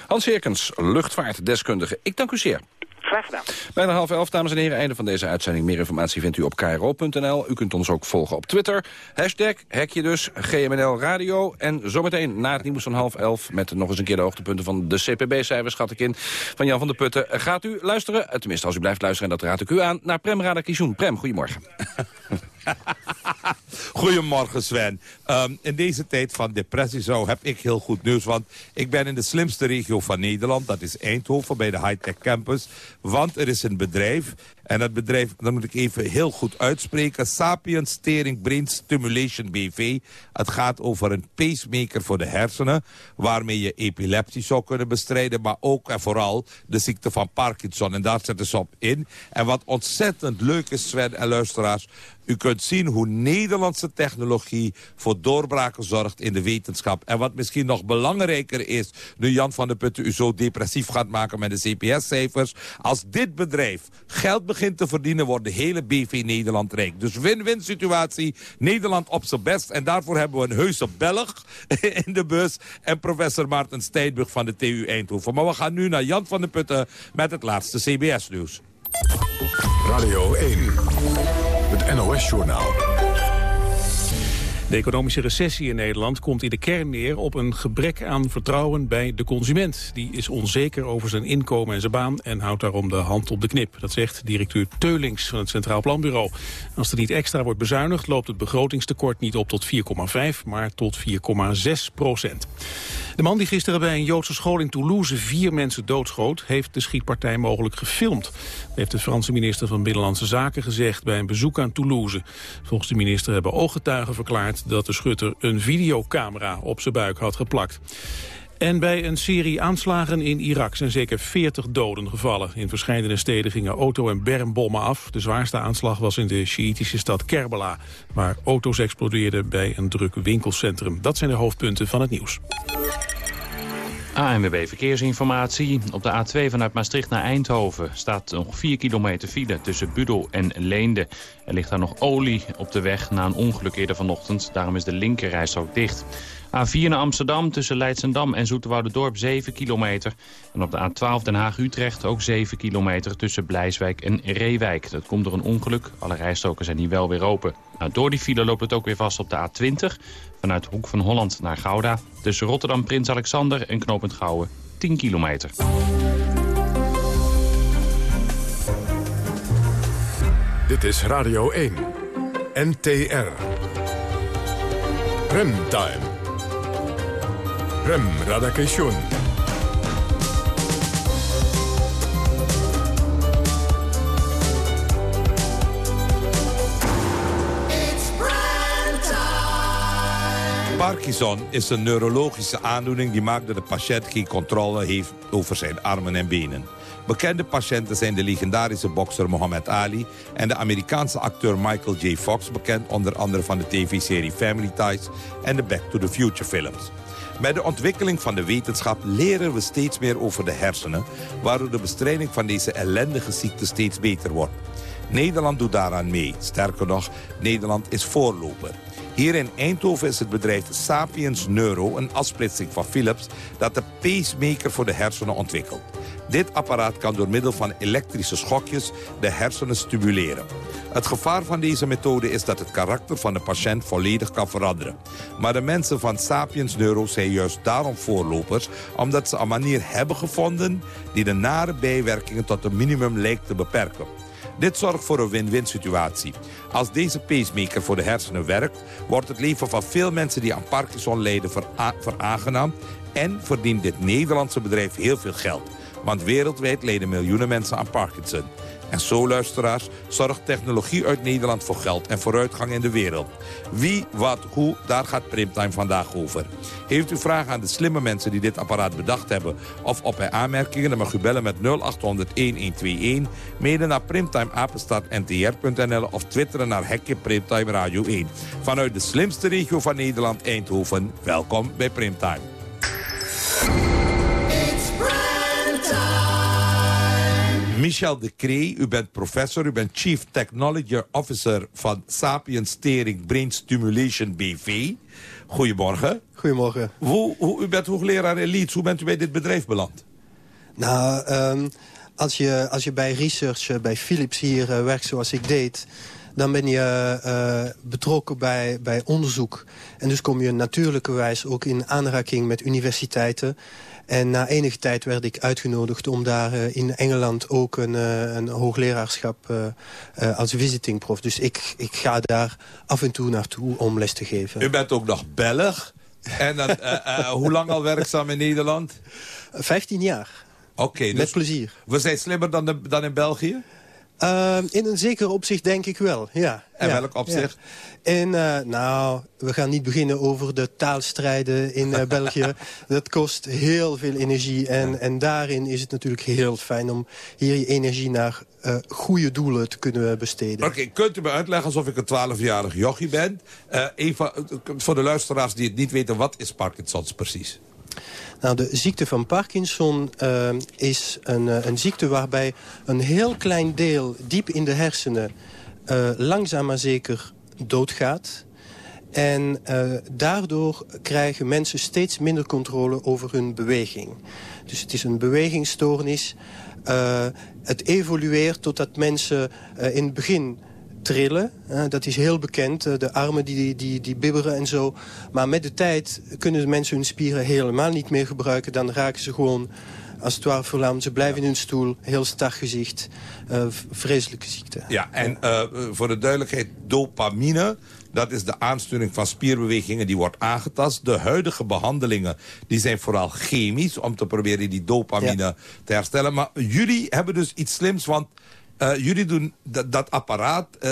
Hans Heerkens, luchtvaartdeskundige. Ik dank u zeer. Graag gedaan. Bijna half elf, dames en heren. Einde van deze uitzending. Meer informatie vindt u op kro.nl. U kunt ons ook volgen op Twitter. Hashtag, hekje dus, GMNL Radio. En zometeen na het nieuws van half elf... met nog eens een keer de hoogtepunten van de CPB-cijfers, schat ik in... van Jan van der Putten. Gaat u luisteren, tenminste als u blijft luisteren... en dat raad ik u aan, naar Prem Radakishun. Prem, goedemorgen. [laughs] [laughs] Goedemorgen Sven. Ehm, in deze tijd van depressie zo heb ik heel goed nieuws. Want ik ben in de slimste regio van Nederland. Dat is Eindhoven bij de Hightech Campus. Want er is een bedrijf. En dat bedrijf, dat moet ik even heel goed uitspreken. Sapiens Steering Brain Stimulation BV. Het gaat over een pacemaker voor de hersenen. Waarmee je epilepsie zou kunnen bestrijden. Maar ook en vooral de ziekte van Parkinson. En daar zetten ze op in. En wat ontzettend leuk is Sven en luisteraars. U kunt zien hoe Nederlandse technologie voor doorbraken zorgt in de wetenschap. En wat misschien nog belangrijker is, nu Jan van der Putten u zo depressief gaat maken met de CPS-cijfers. Als dit bedrijf geld begint te verdienen, wordt de hele BV Nederland rijk. Dus win-win situatie, Nederland op zijn best. En daarvoor hebben we een heuse Belg [laughs] in de bus. En professor Maarten Steinburg van de TU Eindhoven. Maar we gaan nu naar Jan van der Putten met het laatste CBS-nieuws. Radio 1. Het NOS-journaal. De economische recessie in Nederland komt in de kern neer op een gebrek aan vertrouwen bij de consument. Die is onzeker over zijn inkomen en zijn baan en houdt daarom de hand op de knip. Dat zegt directeur Teulings van het Centraal Planbureau. Als er niet extra wordt bezuinigd loopt het begrotingstekort niet op tot 4,5, maar tot 4,6 procent. De man die gisteren bij een Joodse school in Toulouse vier mensen doodschoot... heeft de schietpartij mogelijk gefilmd. Dat heeft de Franse minister van Binnenlandse Zaken gezegd... bij een bezoek aan Toulouse. Volgens de minister hebben ooggetuigen verklaard... dat de schutter een videocamera op zijn buik had geplakt. En bij een serie aanslagen in Irak zijn zeker 40 doden gevallen. In verschillende steden gingen auto- en bermbommen af. De zwaarste aanslag was in de Sjiitische stad Kerbala... waar auto's explodeerden bij een druk winkelcentrum. Dat zijn de hoofdpunten van het nieuws. ANWB Verkeersinformatie. Op de A2 vanuit Maastricht naar Eindhoven staat nog 4 kilometer file tussen Budel en Leende. Er ligt daar nog olie op de weg na een ongeluk eerder vanochtend. Daarom is de linkerreis ook dicht. A4 naar Amsterdam tussen Leidsendam en Dorp 7 kilometer. En op de A12 Den Haag-Utrecht ook 7 kilometer tussen Blijswijk en Reewijk. Dat komt door een ongeluk. Alle rijstroken zijn hier wel weer open. Nou, door die file loopt het ook weer vast op de A20. Vanuit Hoek van Holland naar Gouda. Tussen Rotterdam, Prins Alexander en Knopend Gouwen 10 kilometer. Dit is Radio 1. NTR. Remtime. Rem Radakation. Parkinson is een neurologische aandoening die maakt dat de patiënt geen controle heeft over zijn armen en benen. Bekende patiënten zijn de legendarische bokser Muhammad Ali... en de Amerikaanse acteur Michael J. Fox... bekend onder andere van de tv-serie Family Ties... en de Back to the Future films. Met de ontwikkeling van de wetenschap leren we steeds meer over de hersenen... waardoor de bestrijding van deze ellendige ziekte steeds beter wordt. Nederland doet daaraan mee. Sterker nog, Nederland is voorloper. Hier in Eindhoven is het bedrijf Sapiens Neuro, een afsplitsing van Philips... dat de pacemaker voor de hersenen ontwikkelt. Dit apparaat kan door middel van elektrische schokjes de hersenen stimuleren. Het gevaar van deze methode is dat het karakter van de patiënt volledig kan veranderen. Maar de mensen van Sapiens Neuro zijn juist daarom voorlopers... omdat ze een manier hebben gevonden die de nare bijwerkingen tot een minimum lijkt te beperken. Dit zorgt voor een win-win situatie. Als deze pacemaker voor de hersenen werkt... wordt het leven van veel mensen die aan Parkinson lijden veraangenaamd... en verdient dit Nederlandse bedrijf heel veel geld. Want wereldwijd lijden miljoenen mensen aan Parkinson. En zo, luisteraars, zorgt technologie uit Nederland voor geld en vooruitgang in de wereld. Wie, wat, hoe, daar gaat Primtime vandaag over. Heeft u vragen aan de slimme mensen die dit apparaat bedacht hebben... of op bij aanmerkingen, dan mag u bellen met 0800-1121... mede naar primtimeapenstaartntr.nl of twitteren naar Hekje Primtime Radio 1. Vanuit de slimste regio van Nederland, Eindhoven, welkom bij Primtime. Michel de Cree, u bent professor, u bent Chief Technology Officer van Sapiens Steering Brain Stimulation BV. Goedemorgen. Goedemorgen. Hoe, hoe, u bent hoogleraar in Leeds, hoe bent u bij dit bedrijf beland? Nou, um, als, je, als je bij research bij Philips hier uh, werkt zoals ik deed dan ben je uh, betrokken bij, bij onderzoek. En dus kom je natuurlijkerwijs ook in aanraking met universiteiten. En na enige tijd werd ik uitgenodigd om daar uh, in Engeland ook een, uh, een hoogleraarschap uh, als visiting prof. Dus ik, ik ga daar af en toe naartoe om les te geven. U bent ook nog Belg. En dat, hoe lang al werkzaam in Nederland? 15 jaar. Oké, okay, dus Met plezier. We zijn slimmer dan, de, dan in België? Uh, in een zeker opzicht denk ik wel, ja. En ja, welk opzicht? Ja. En, uh, nou, we gaan niet beginnen over de taalstrijden in uh, België. [laughs] Dat kost heel veel energie. En, ja. en daarin is het natuurlijk heel fijn om hier je energie naar goede doelen te kunnen besteden. Oké, okay, kunt u me uitleggen alsof ik een 12-jarig jochie ben? even voor de luisteraars die het niet weten, wat is Parkinson's precies? Nou, de ziekte van Parkinson uh, is een, uh, een, ziekte waarbij een heel klein deel diep in de hersenen uh, langzaam maar zeker doodgaat. En daardoor krijgen mensen steeds minder controle over hun beweging. Dus het is een bewegingsstoornis. het evolueert totdat mensen in het begin trillen. dat is heel bekend. de armen die, die, die bibberen en zo. Maar met de tijd kunnen de mensen hun spieren helemaal niet meer gebruiken. Dan raken ze gewoon als het ware verlamd. Ze blijven in hun stoel, heel stag gezicht. Uh, vreselijke ziekte. Ja, en uh, voor de duidelijkheid, dopamine... Dat is de aansturing van spierbewegingen die wordt aangetast. De huidige behandelingen die zijn vooral chemisch... om te proberen die dopamine ja. te herstellen. Maar jullie hebben dus iets slims, want uh, jullie doen dat, apparaat, uh,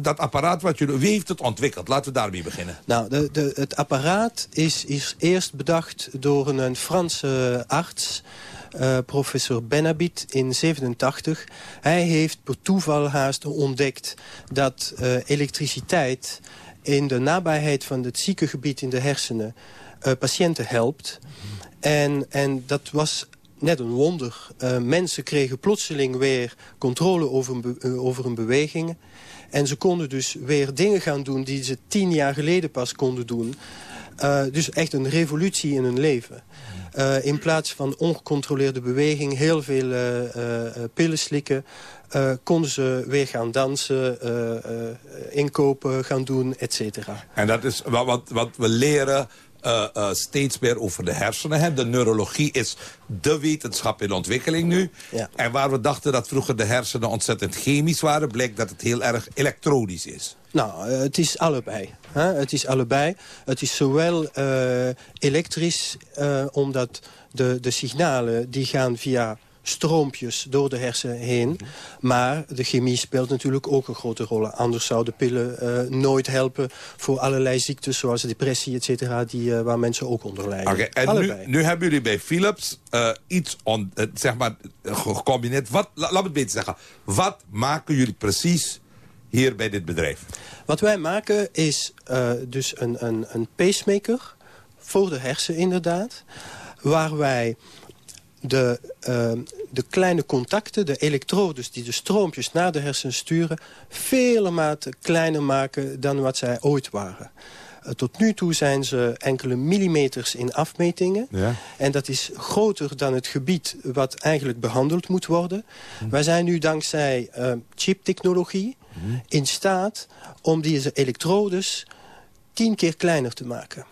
dat apparaat wat jullie... Wie heeft het ontwikkeld? Laten we daarmee beginnen. Nou, de, de, het apparaat is, is eerst bedacht door een, een Franse arts... Professor Benabit in 87. Hij heeft per toeval haast ontdekt dat elektriciteit... in de nabijheid van het ziekengebied in de hersenen patiënten helpt. En, en dat was net een wonder. Uh, mensen kregen plotseling weer controle over uh, over hun bewegingen. En ze konden dus weer dingen gaan doen die ze tien jaar geleden pas konden doen. Uh, dus echt een revolutie in hun leven. in plaats van ongecontroleerde beweging, heel veel pillen slikken... konden ze weer gaan dansen, inkopen gaan doen, et cetera. En dat is wat, wat we leren uh, uh, steeds meer over de hersenen. Hè. De neurologie is de wetenschap in ontwikkeling nu. Ja. En waar we dachten dat vroeger de hersenen ontzettend chemisch waren... blijkt dat het heel erg elektronisch is. Nou, uh, het is allebei. Hè? Het is allebei. Het is zowel elektrisch, omdat de, de signalen die gaan via stroompjes door de hersenen heen. Maar de chemie speelt natuurlijk ook een grote rol. Anders zouden pillen uh, nooit helpen voor allerlei ziektes... zoals depressie, et cetera, die, uh, waar mensen ook onder lijden. Okay, en nu, nu, hebben jullie bij Philips uh, iets on, zeg maar, gecombineerd. Wat, laat me het beter zeggen. Wat maken jullie precies hier bij dit bedrijf? Wat wij maken is dus een, een, een pacemaker voor de hersen inderdaad... waar wij de, uh, de kleine contacten, de elektrodes die de stroompjes naar de hersenen sturen... vele maten kleiner maken dan wat zij ooit waren. Uh, tot nu toe zijn ze enkele millimeters in afmetingen. Ja. En dat is groter dan het gebied wat eigenlijk behandeld moet worden. Hm. Wij zijn nu dankzij uh, chiptechnologie hm. in staat om deze elektrodes tien keer kleiner te maken.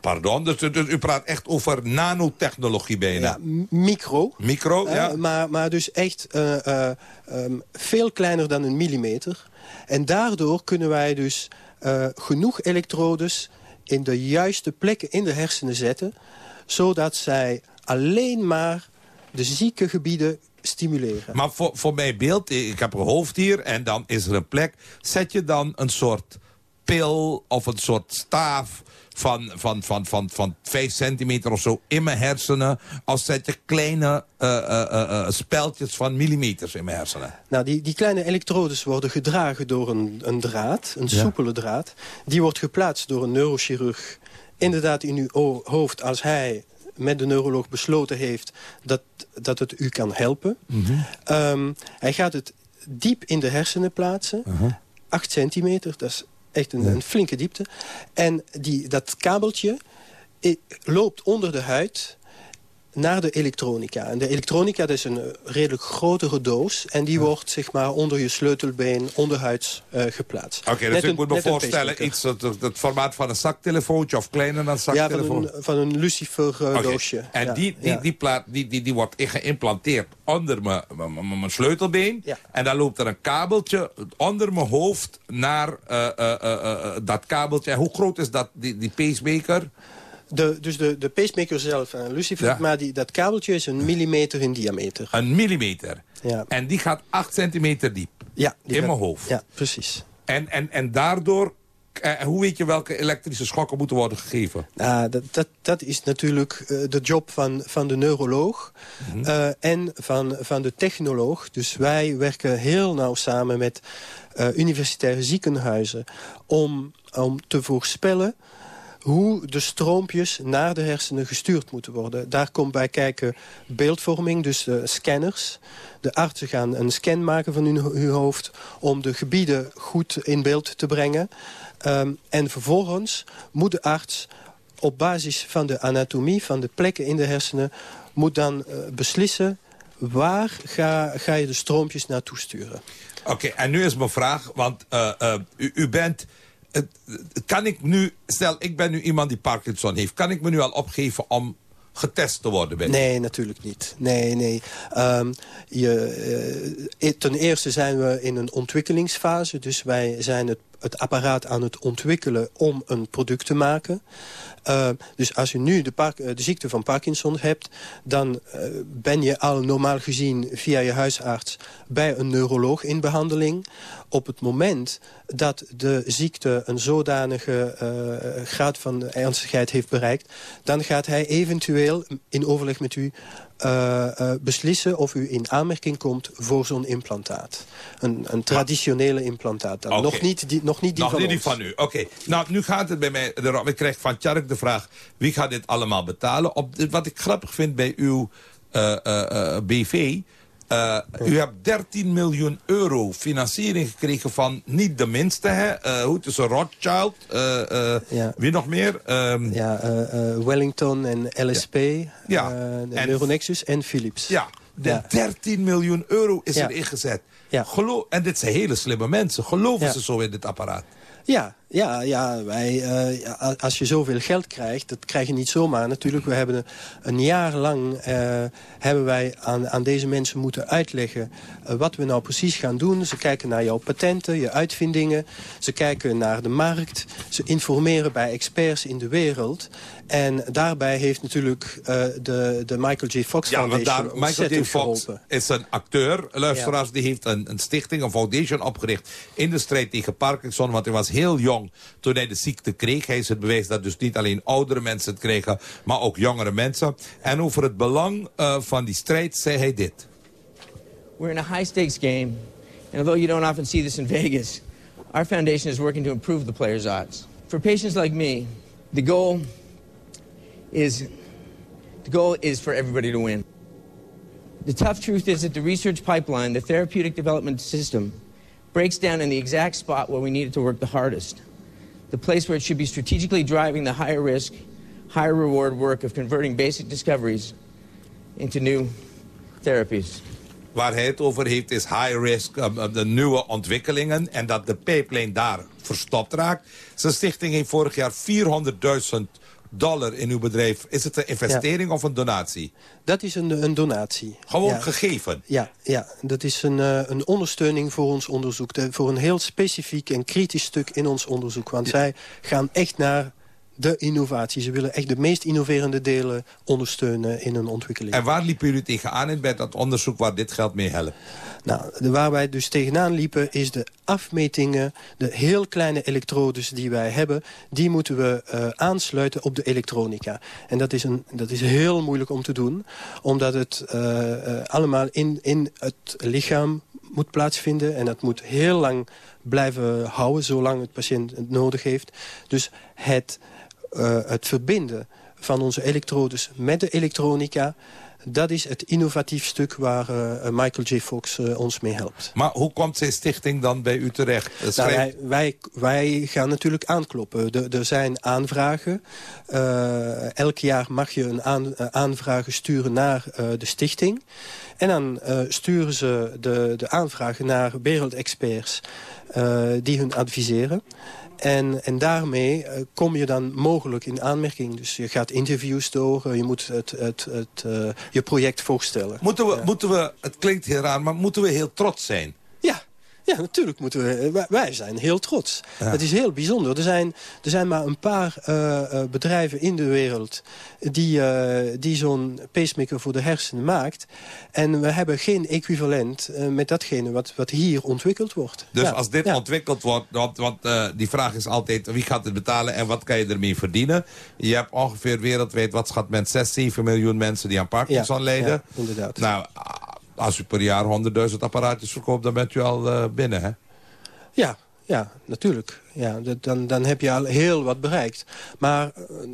Pardon, dus, dus, u praat echt over nanotechnologie bijna? Ja, micro. Micro, ja. Uh, maar, maar dus echt uh, uh, um, veel kleiner dan een millimeter. En daardoor kunnen wij dus genoeg elektrodes in de juiste plekken in de hersenen zetten... zodat zij alleen maar de zieke gebieden stimuleren. Maar voor, voor mijn beeld, ik heb een hoofd hier en dan is er een plek... zet je dan een soort pil of een soort staaf van, van, van, van, van 5 centimeter of zo in mijn hersenen... als zet je kleine uh, uh, uh, speltjes van millimeters in mijn hersenen. Nou, die, die kleine elektrodes worden gedragen door een, een draad, een ja. soepele draad. Die wordt geplaatst door een neurochirurg inderdaad in uw hoofd als hij met de neuroloog besloten heeft dat, dat het u kan helpen. Mhm. Mm -hmm. um, hij gaat het diep in de hersenen plaatsen. -huh. 8 centimeter, dat is echt een, een, flinke diepte. En die, dat kabeltje loopt onder de huid naar de elektronica. En de elektronica dat is een eh, redelijk grotere doos. En die wordt zeg maar, onder je sleutelbeen onderhuids uh, geplaatst. Oké, dus ik moet me voorstellen... iets het, het, formaat van een zaktelefoontje of kleiner dan een zaktelefoon. Ja, van een, van een Lucifer-doosje. En die, die, die, plaat, die, die, die wordt geïmplanteerd onder mijn sleutelbeen. En dan loopt er een kabeltje onder mijn hoofd naar dat kabeltje. En hoe groot is dat, die, die pacemaker? De, dus de, de pacemaker zelf, uh, Lucifer, maar die, dat kabeltje is een millimeter in diameter. Een millimeter? Ja. En die gaat 8 centimeter diep? Ja. in mijn hoofd? Ja, precies. En, en, en daardoor uh, hoe weet je welke elektrische schokken moeten worden gegeven? Nou, dat, dat, dat is natuurlijk uh, de job van, van de neuroloog mm -hmm. uh, en van, van de technoloog. Dus wij werken heel nauw samen met universitaire ziekenhuizen... om, om te voorspellen hoe de stroompjes naar de hersenen gestuurd moeten worden. Daar komt bij kijken beeldvorming, dus scanners. De artsen gaan een scan maken van uw hoofd... om de gebieden goed in beeld te brengen. Um, en vervolgens moet de arts op basis van de anatomie... van de plekken in de hersenen... moet dan uh, beslissen waar ga, ga je de stroompjes naartoe sturen. Oké, en nu is mijn vraag, want uh, u, u bent kan ik nu, stel ik ben nu iemand die Parkinson heeft... kan ik me nu al opgeven om getest te worden? Bij nee, natuurlijk niet. Nee, nee. Um, je, uh, ten eerste zijn we in een ontwikkelingsfase. Dus wij zijn het, apparaat aan het ontwikkelen om een product te maken. Uh, dus als je nu de, de, ziekte van Parkinson hebt... dan uh, ben je al normaal gezien via je huisarts bij een neuroloog in behandeling. Op het moment dat de ziekte een zodanige uh, graad van ernstigheid heeft bereikt... dan gaat hij eventueel in overleg met u uh, uh, beslissen of u in aanmerking komt voor zo'n implantaat. Een, een traditionele implantaat. Dan. Okay. Nog niet die, nog niet die nog van niet ons. die van u. Oké. Okay. Nou, nu gaat het bij mij. Ik krijg van Tjark de vraag, wie gaat dit allemaal betalen? Op, wat ik grappig vind bij uw BV... Uh, u hebt 13 miljoen euro financiering gekregen van niet de minste. Hè? Uh, hoe het is een Rothschild. Uh, ja. Wie nog meer? Um, ja, Wellington en LSP. Ja. en Neuronexus en Philips. Ja, de ja. 13 miljoen euro is ja. erin gezet. Ja. En dit zijn hele slimme mensen. Geloven ze zo in dit apparaat? Ja, ja, ja wij, uh, als je zoveel geld krijgt, dat krijg je niet zomaar. Natuurlijk, we hebben een jaar lang uh, hebben wij aan, aan deze mensen moeten uitleggen uh, wat we nou precies gaan doen. Ze kijken naar jouw patenten, je uitvindingen. Ze kijken naar de markt. Ze informeren bij experts in de wereld. En daarbij heeft natuurlijk de, de Michael J. Fox ja, Foundation daar, Michael J. Fox geholpen. is een acteur, luisteraars, ja. die heeft een, een stichting, een foundation opgericht in de strijd tegen Parkinson, want hij was heel jong toen hij de ziekte kreeg. Hij is het bewijs dat dus niet alleen oudere mensen het kregen, maar ook jongere mensen. En over het belang uh, van die strijd zei hij dit. We're in a high stakes game. And although you don't often see this in [laughs] Vegas, our foundation is working to improve the players' odds. For patients like me, the goal is the goal is for everybody to win. The tough truth is that the research pipeline, the therapeutic development system, breaks down in the exact spot where we need it to work the hardest. The place where it should be strategically driving the higher risk, higher reward work of converting basic discoveries into new therapies. Waar hij het over heeft is high risk, um, de nieuwe ontwikkelingen... en dat de pipeline daar verstopt raakt. Zijn stichting heeft vorig jaar 400.000 dollar in uw bedrijf. Is het een investering ja. of een donatie? Dat is een, een donatie. Gewoon ja. gegeven? Ja, ja, dat is een, uh, een ondersteuning voor ons onderzoek. De, voor een heel specifiek en kritisch stuk in ons onderzoek. Want zij gaan echt naar de innovatie. Ze willen echt de meest innoverende delen ondersteunen in hun ontwikkeling. En waar liepen jullie tegenaan in bij dat onderzoek waar dit geld mee helpt? Nou, waar wij dus tegenaan liepen is de afmetingen, de heel kleine elektrodes die wij hebben, die moeten we uh, aansluiten op de elektronica. En dat is, een, dat is heel moeilijk om te doen, omdat het uh, uh, allemaal in, in het lichaam moet plaatsvinden. En dat moet heel lang blijven houden, zolang het patiënt het nodig heeft. Dus het, het verbinden van onze elektrodes met de elektronica dat is het innovatief stuk waar uh, Michael J. Fox uh, ons mee helpt. Maar hoe komt zijn stichting dan bij u terecht? Nou, wij, wij, wij, gaan natuurlijk aankloppen. De, er zijn aanvragen. Uh, elk jaar mag je een aan, aanvragen sturen naar de stichting. En dan sturen ze de, de aanvragen naar wereldexperts die hun adviseren. En, en daarmee uh, kom je dan mogelijk in aanmerking. Dus je gaat interviews door, uh, je moet het, het, het, uh, je project voorstellen. Moeten we, ja. moeten we, het klinkt heel raar, maar moeten we heel trots zijn? Ja, ja, natuurlijk moeten we. Wij zijn heel trots. Ja. Het is heel bijzonder. Er zijn, er zijn maar een paar uh, uh, bedrijven in de wereld die, uh, die zo'n pacemaker voor de hersenen maakt. En we hebben geen equivalent met datgene wat, wat hier ontwikkeld wordt. Dus ja. als dit ja. ontwikkeld wordt, want, want die vraag is altijd wie gaat het betalen en wat kan je ermee verdienen? Je hebt ongeveer wereldwijd, wat schat men, 6, 7 miljoen mensen die aan Parkinson lijden. Inderdaad. Nou, als u per jaar 100.000 apparaatjes verkoopt, dan bent u al uh, binnen, hè? Ja, ja, natuurlijk. Ja, dan, dan heb je al heel wat bereikt. Maar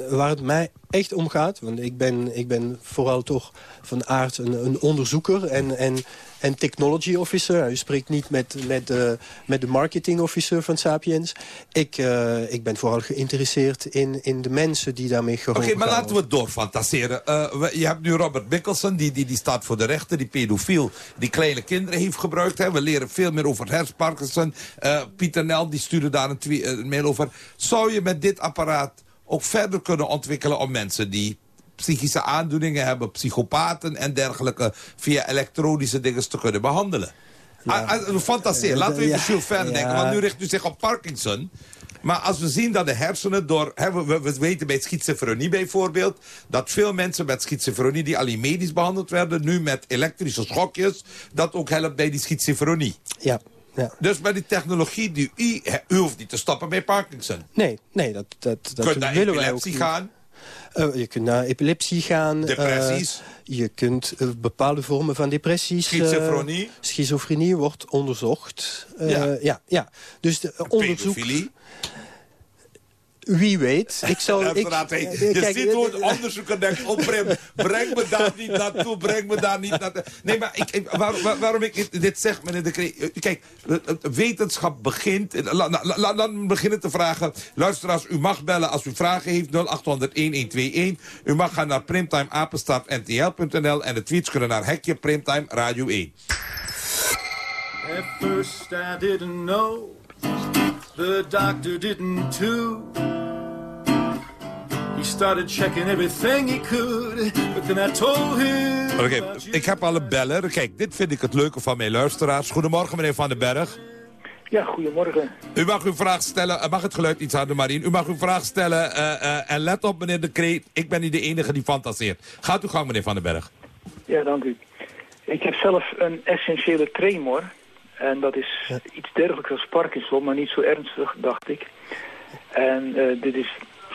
waar het mij echt om gaat... want ik ben, ik ben vooral toch van aard een, een onderzoeker... en, en en technology officer. U spreekt niet met, met, de, met de marketing officer van Sapiens. Ik, uh, ik ben vooral geïnteresseerd in, in de mensen die daarmee geholpen Oké, okay, maar laten we het doorfantaseren. Uh, je hebt nu Robert Mickelson, die, die, die staat voor de rechter, die pedofiel, die kleine kinderen heeft gebruikt. Hè. We leren veel meer over hersenparkinson. Uh, Pieter Nel, die stuurde daar een, een mail over. Zou je met dit apparaat ook verder kunnen ontwikkelen om mensen die psychische aandoeningen hebben, psychopaten en dergelijke, via elektronische dingen te kunnen behandelen. Ja. Fantaseer, laten we even ja. Jules verder denken, want nu richt u zich op Parkinson. Maar als we zien dat de hersenen door... Hè, we, we, weten bij schizofrenie bijvoorbeeld... dat veel mensen met schizofrenie die alleen medisch behandeld werden... nu met elektrische schokjes... dat ook helpt bij die schizofrenie. Ja. Ja. Dus met die technologie, die, u, u hoeft niet te stoppen bij Parkinson. Nee, nee dat, dat, dat Kunt naar willen epilepsie wij ook gaan. Uh, je kunt naar epilepsie gaan. Depressies. Uh, je kunt uh, bepaalde vormen van depressies... Schizofrenie. schizofrenie wordt onderzocht. ja. ja, ja. Dus de onderzoek... Wie weet. Ik zal, ik, je kijk, ziet hoe het onderzoeker denkt, oh Brim, breng me daar niet naartoe, breng me daar niet naartoe. Nee, maar ik, ik, waar, waar, waarom ik dit zeg, meneer de Kree, Kijk, wetenschap begint, laat la, la, la, beginnen te vragen. Luisteraars, u mag bellen als u vragen heeft, 0800-1121. U mag gaan naar primtimeapenstaartntl.nl en de tweets kunnen naar Hekje Primtime Radio 1. At first I didn't know, the doctor didn't too. He started checking everything he could, but then I told him... Oké, okay, ik heb al een beller. Kijk, dit vind ik het leuke van mijn luisteraars. Goedemorgen, meneer Van den Berg. Ja, goedemorgen. U mag uw vraag stellen. Mag het geluid iets harder, Marien? U mag uw vraag stellen. Uh, uh, en let op, meneer de Kreet. Ik ben niet de enige die fantaseert. Gaat uw gang, meneer Van den Berg. Ja, dank u. Ik heb zelf een essentiële tremor. En dat is ja. iets dergelijks als Parkinson, maar niet zo ernstig, dacht ik. En uh, dit is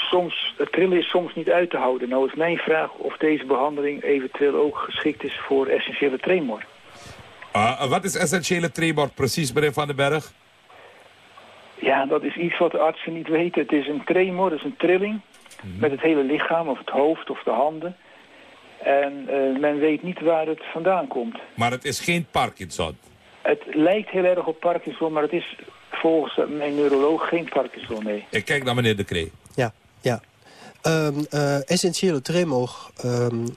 soms, het trillen is soms niet uit te houden. Nou is mijn vraag of deze behandeling eventueel ook geschikt is voor essentiële tremor. Uh, wat is essentiële tremor precies, meneer Van den Berg? Ja, dat is iets wat de artsen niet weten. Het is een tremor, dat is een trilling mm -hmm. met het hele lichaam of het hoofd of de handen. En uh, men weet niet waar het vandaan komt. Maar het is geen Parkinson? Het lijkt heel erg op Parkinson, maar het is volgens mijn neuroloog geen Parkinson, nee. Ik kijk naar meneer De Cree. Ja, ja. Um, uh, essentiële tremor um,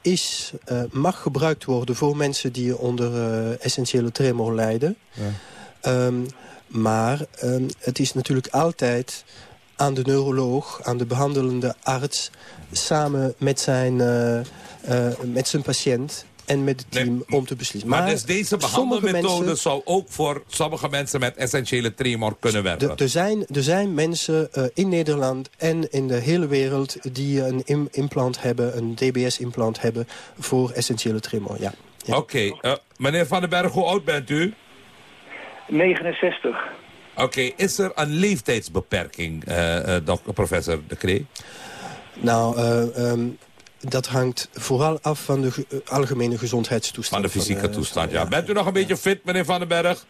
is, uh, mag gebruikt worden voor mensen die onder uh, essentiële tremor lijden. Ja. Um, maar het is natuurlijk altijd aan de neuroloog, aan de behandelende arts... samen met zijn, met zijn patiënt en met het team nee, om te beslissen. Maar, maar dus deze behandelmethode mensen, zou ook voor sommige mensen met essentiële tremor kunnen werken? Er zijn, er zijn mensen uh, in Nederland en in de hele wereld die een im implant hebben, een DBS-implant hebben voor essentiële tremor, ja. ja. Oké, okay. uh, meneer Van den Berg, hoe oud bent u? 69. Oké, okay. is er een leeftijdsbeperking, uh, professor De Cree? Nou, um, dat hangt vooral af van de ge algemene gezondheidstoestand. Van de fysieke van, uh, toestand, ja. Bent u nog een beetje fit, meneer Van den Berg?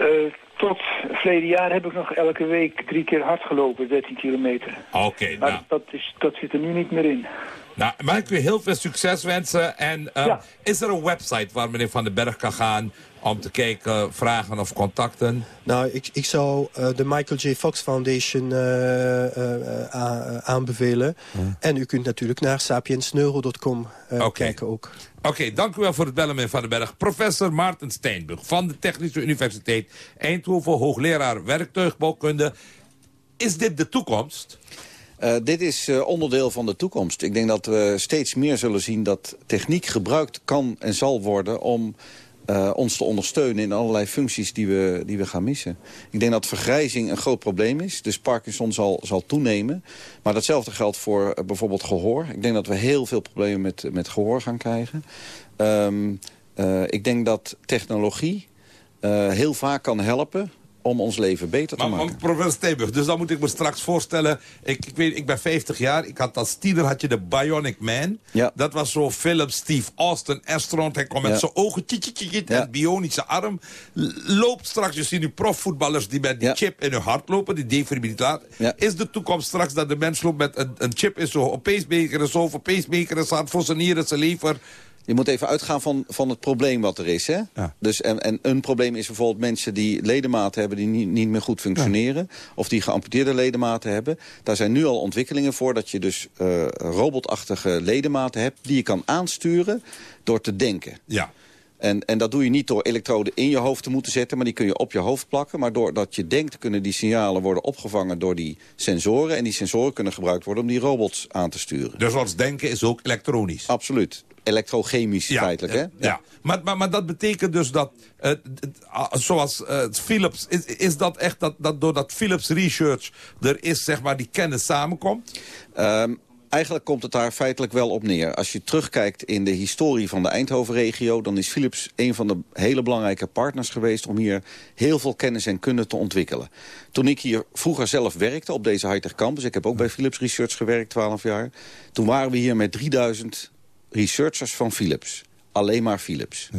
Uh, tot verleden jaar heb ik nog elke week drie keer hard gelopen, 13 kilometer. Oké, okay, maar nou. dat, is, dat zit er nu niet meer in. Nou, mag ik u heel veel succes wensen. En uh, Ja. is er een website waar meneer Van den Berg kan gaan om te kijken, vragen of contacten? Nou, ik, ik zou eh, de Michael J. Fox Foundation eh, eh, aanbevelen. En u kunt natuurlijk naar sapiensneuro.com eh, kijken ook. Oké, dank u wel voor het bellen, meneer Van den Berg. Professor Maarten Steenburg van de Technische Universiteit Eindhoven, hoogleraar werktuigbouwkunde. Is dit de toekomst? Eh, dit is eh, onderdeel van de toekomst. Ik denk dat we steeds meer zullen zien dat techniek gebruikt kan en zal worden... om eh, ons te ondersteunen in allerlei functies die we, die we gaan missen. Ik denk dat vergrijzing een groot probleem is. Dus Parkinson zal, zal toenemen. Maar datzelfde geldt voor eh, bijvoorbeeld gehoor. Ik denk dat we heel veel problemen met, met gehoor gaan krijgen. Ehm, eh, ik denk dat technologie heel vaak kan helpen om ons leven beter te maken. maar professor Steenburg, dus dan moet ik me straks voorstellen... Ik, ik, weet, ik ben 50 jaar, ik had als tiener had je de Bionic Man. Ja. Dat was zo Philip Steve Austin, astronaut. Hij komt met Ja. zijn ogen, en bionische arm. Loopt straks, je ziet nu profvoetballers die met die chip in hun hart lopen, die defibrillator. Is de toekomst straks dat de mens loopt met een, een chip in zijn pacemaker en zo, een pacemaker zijn hart, voor zijn nieren, zijn lever... Je moet even uitgaan van, van het probleem wat er is. Hè? Dus, en, en een probleem is bijvoorbeeld mensen die ledematen hebben... die niet, niet meer goed functioneren. Of die geamputeerde ledematen hebben. Daar zijn nu al ontwikkelingen voor dat je dus eh, robotachtige ledematen hebt... die je kan aansturen door te denken. Ja. En, en dat doe je niet door elektroden in je hoofd te moeten zetten... maar die kun je op je hoofd plakken. Maar doordat je denkt kunnen die signalen worden opgevangen door die sensoren... en die sensoren kunnen gebruikt worden om die robots aan te sturen. Dus ons denken is ook elektronisch? Absoluut. Elektrochemisch feitelijk, hè? Ja, ja. Maar, maar, maar dat betekent dus dat, eh, zoals eh, Philips, is, is dat echt dat, dat doordat Philips Research er is, zeg maar, die kennis samenkomt? Ehm, eigenlijk komt het daar feitelijk wel op neer. Als je terugkijkt in de historie van de Eindhoven-regio... dan is Philips een van de hele belangrijke partners geweest... om hier heel veel kennis en kunde te ontwikkelen. Toen ik hier vroeger zelf werkte op deze high-tech campus... ik heb ook bij Philips Research gewerkt, 12 jaar... toen waren we hier met 3000 researchers van Philips. Alleen maar Philips.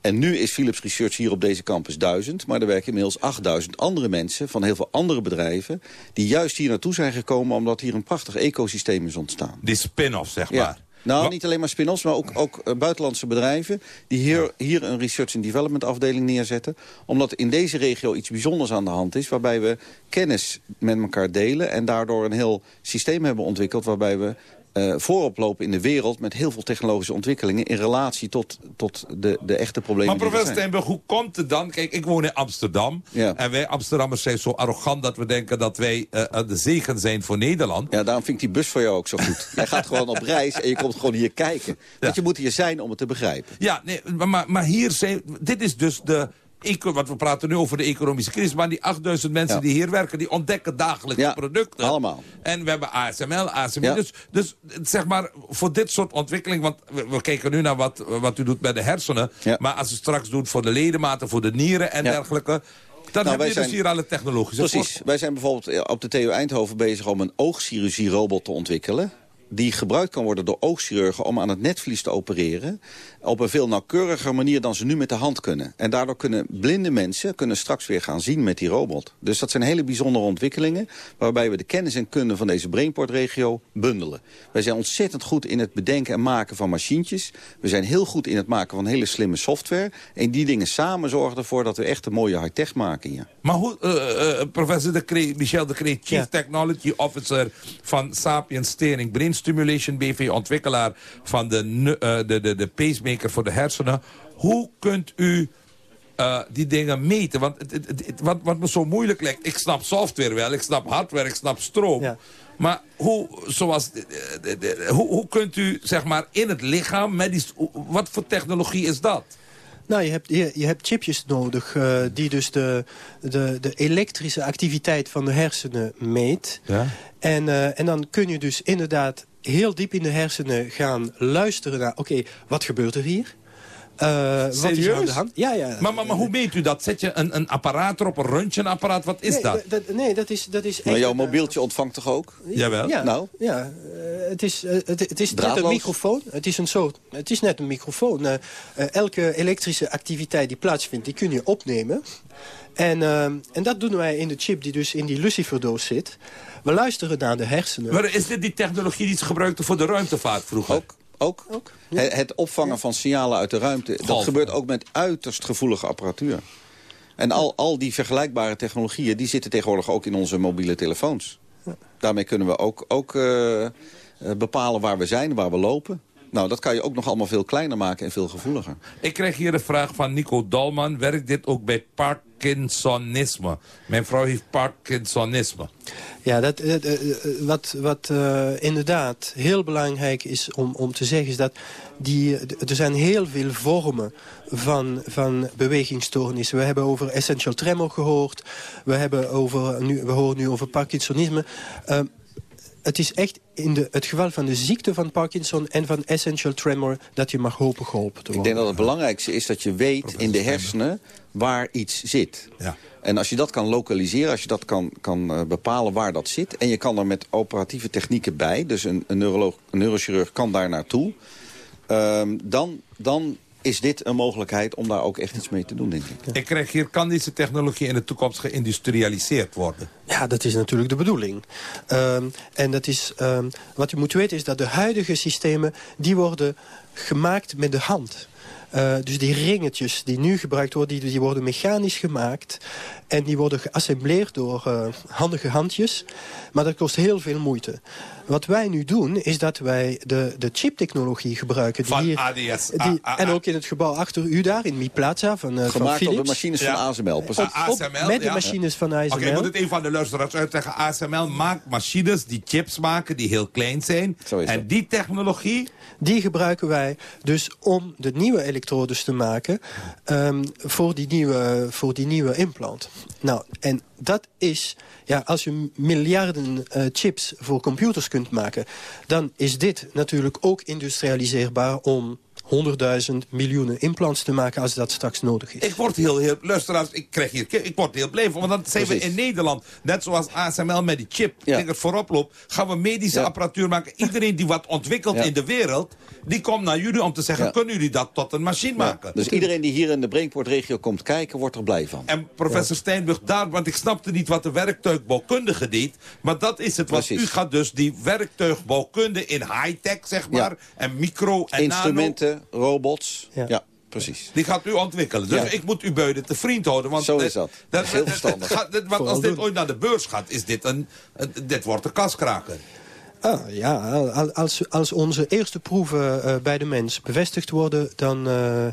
En nu is Philips Research hier op deze campus 1000... maar er werken inmiddels 8000 andere mensen van heel veel andere bedrijven... die juist hier naartoe zijn gekomen omdat hier een prachtig ecosysteem is ontstaan. Die spin-off, zeg Ja. maar. Nou, niet alleen maar spin-offs, maar ook, ook eh, buitenlandse bedrijven... die hier, hier een research and development afdeling neerzetten. Omdat in deze regio iets bijzonders aan de hand is... waarbij we kennis met elkaar delen... en daardoor een heel systeem hebben ontwikkeld... waarbij we eh, voorop lopen in de wereld met heel veel technologische ontwikkelingen... in relatie tot, tot de, de echte problemen Maar professor zijn. Steenburg, hoe komt het dan? Kijk, ik woon in Amsterdam. En wij Amsterdammers zijn zo arrogant dat we denken dat wij eh, de zegen zijn voor Nederland. Ja, daarom vind ik die bus voor jou ook zo goed. Jij gaat gewoon op reis en je komt gewoon hier kijken. Want je moet hier zijn om het te begrijpen. Ja, nee, maar, maar hier zijn... Dit is dus de... Want we praten nu over de economische crisis. Maar die 8000 mensen Ja. die hier werken, die ontdekken dagelijks Ja, producten. allemaal. En we hebben ASML, ASMI. Ja. Dus, dus zeg maar, voor dit soort ontwikkeling... Want we, we kijken nu naar wat, wat u doet met de hersenen. Maar als u straks doet voor de ledematen, voor de nieren en dergelijke... Dan Nou, heb je dus hier alle technologische Precies. Wij zijn bijvoorbeeld eh, op de TU Eindhoven bezig om een oogchirurgie-robot te ontwikkelen die gebruikt kan worden door oogchirurgen om aan het netvlies te opereren... op een veel nauwkeuriger manier dan ze nu met de hand kunnen. En daardoor kunnen blinde mensen kunnen straks weer gaan zien met die robot. Dus dat zijn hele bijzondere ontwikkelingen... waarbij we de kennis en kunde van deze Brainport-regio bundelen. Wij zijn ontzettend goed in het bedenken en maken van machientjes. We zijn heel goed in het maken van hele slimme software. En die dingen samen zorgen ervoor dat we echt een mooie high-tech maken hier. Maar hoe, eh, eh, professor de Cree, Michel de Cree, Chief Technology Officer van Sapiens Steering Brain Stimulation BV, ontwikkelaar van de, eh, de, de, de pacemaker voor de hersenen. Hoe kunt u eh, die dingen meten? Want het, het, wat, wat me zo moeilijk lijkt, ik snap software wel, ik snap hardware, ik snap stroom. Maar hoe, zoals, hoe, hoe kunt u zeg maar in het lichaam, met die, wat voor technologie is dat? Nou, je hebt, je, je hebt chipjes nodig eh, die dus de, de, de elektrische activiteit van de hersenen meet. Ja. En, en dan kun je dus inderdaad heel diep in de hersenen gaan luisteren naar... oké, wat gebeurt er hier? Eh, wat is aan Serieus? de hand? Ja, ja. Maar, maar, maar hoe meet u dat? Zet je een, een apparaat erop, een röntgenapparaat? Wat is nee, dat? dat? Nee, dat is, dat is Maar echt... jouw mobieltje ontvangt toch ook? Jawel. Ja, Nou? ja eh, het is, eh, het, het is net een microfoon. Het is, een soort, het is net een microfoon. Eh, eh, elke elektrische activiteit die plaatsvindt, die kun je opnemen. En, eh, en dat doen wij in de chip die dus in die luciferdoos zit. We luisteren naar de hersenen. Maar is dit die technologie die ze gebruikten voor de ruimtevaart vroeger? Ook. Ook. Het, het opvangen van signalen uit de ruimte. Dat gebeurt ook met uiterst gevoelige apparatuur. En al, al die vergelijkbare technologieën... die zitten tegenwoordig ook in onze mobiele telefoons. Daarmee kunnen we ook, ook eh, eh, bepalen waar we zijn, waar we lopen. Nou, dat kan je ook nog allemaal veel kleiner maken en veel gevoeliger. Ik krijg hier een vraag van Nico Dalman. Werkt dit ook bij Parkinsonisme? Mijn vrouw heeft Parkinsonisme. Ja, dat, eh, eh, eh, wat, wat eh, inderdaad heel belangrijk is om, om te zeggen... is dat die, er zijn heel veel vormen van, van bewegingsstoornissen. We hebben over essential tremor gehoord. We, hebben over, nu, we horen nu over Parkinsonisme. Eh, het is echt in de, het geval van de ziekte van Parkinson en van essential tremor... dat je mag hopen geholpen te Ik worden. denk dat het belangrijkste is dat je weet in de hersenen waar iets zit. Ja. En als je dat kan lokaliseren, als je dat kan, kan eh, bepalen waar dat zit... en je kan er met operatieve technieken bij, dus een, een, neuroloog, een neurochirurg kan daar naartoe... ehm, dan, dan is dit een mogelijkheid om daar ook echt iets mee te doen, denk ik. Ik krijg hier, kan deze technologie in de toekomst geïndustrialiseerd worden? Ja, dat is natuurlijk de bedoeling. Ehm, en dat is, ehm, wat je moet weten is dat de huidige systemen... die worden gemaakt met de hand. Eh, dus die ringetjes die nu gebruikt worden, die, die worden mechanisch gemaakt. En die worden geassembleerd door eh, handige handjes. Maar dat kost heel veel moeite. Wat wij nu doen, is dat wij de, de chiptechnologie gebruiken. Die Van hier, ADS. die, A- A- en ook in het gebouw achter u daar, in Mi Plaza van, van Gemaakt op de machines Ja. van ASML, precies. Op- op- ASML, met de ja. machines van ASML. Oké, ik moet het even aan de luisteraars uitleggen. ASML maakt machines die chips maken, die heel klein zijn. Zo is en dat. die technologie, Die gebruiken wij dus om de nieuwe elektrodes te maken ehm, voor, die nieuwe, voor die nieuwe implant. Nou, en dat is, ja, als je miljarden eh, chips voor computers kunt maken... dan is dit natuurlijk ook industrialiseerbaar om 100.000 miljoenen implants te maken als dat straks nodig is. ik word heel, heel, luisteraars, ik krijg hier, ik word heel blij van. Want dan zijn we in Nederland, net zoals ASML met die chip, Ja. het voorop loopt, gaan we medische Ja. apparatuur maken. Iedereen die wat ontwikkelt Ja. in de wereld, die komt naar jullie om te zeggen, kunnen jullie dat tot een machine maken? Dus iedereen die hier in de Brainport-regio komt kijken, wordt er blij van. En professor Steinburg daar, want ik snapte niet wat de werktuigbouwkundige deed. Maar dat is het, Precies. u gaat dus die werktuigbouwkunde in high-tech, zeg maar. En micro en nano. Robots. Ja. Ja, precies. Die gaat u ontwikkelen. Dus Ja. ik moet u beiden te vriend houden. Want Zo dit- is dat. Heel verstandig. gaat- dit- want als dit ooit naar de beurs gaat, is dit een... een- dit wordt een kaskraker. Ah, ja, al- als, als onze eerste proeven eh, bij de mens bevestigd worden, dan, eh,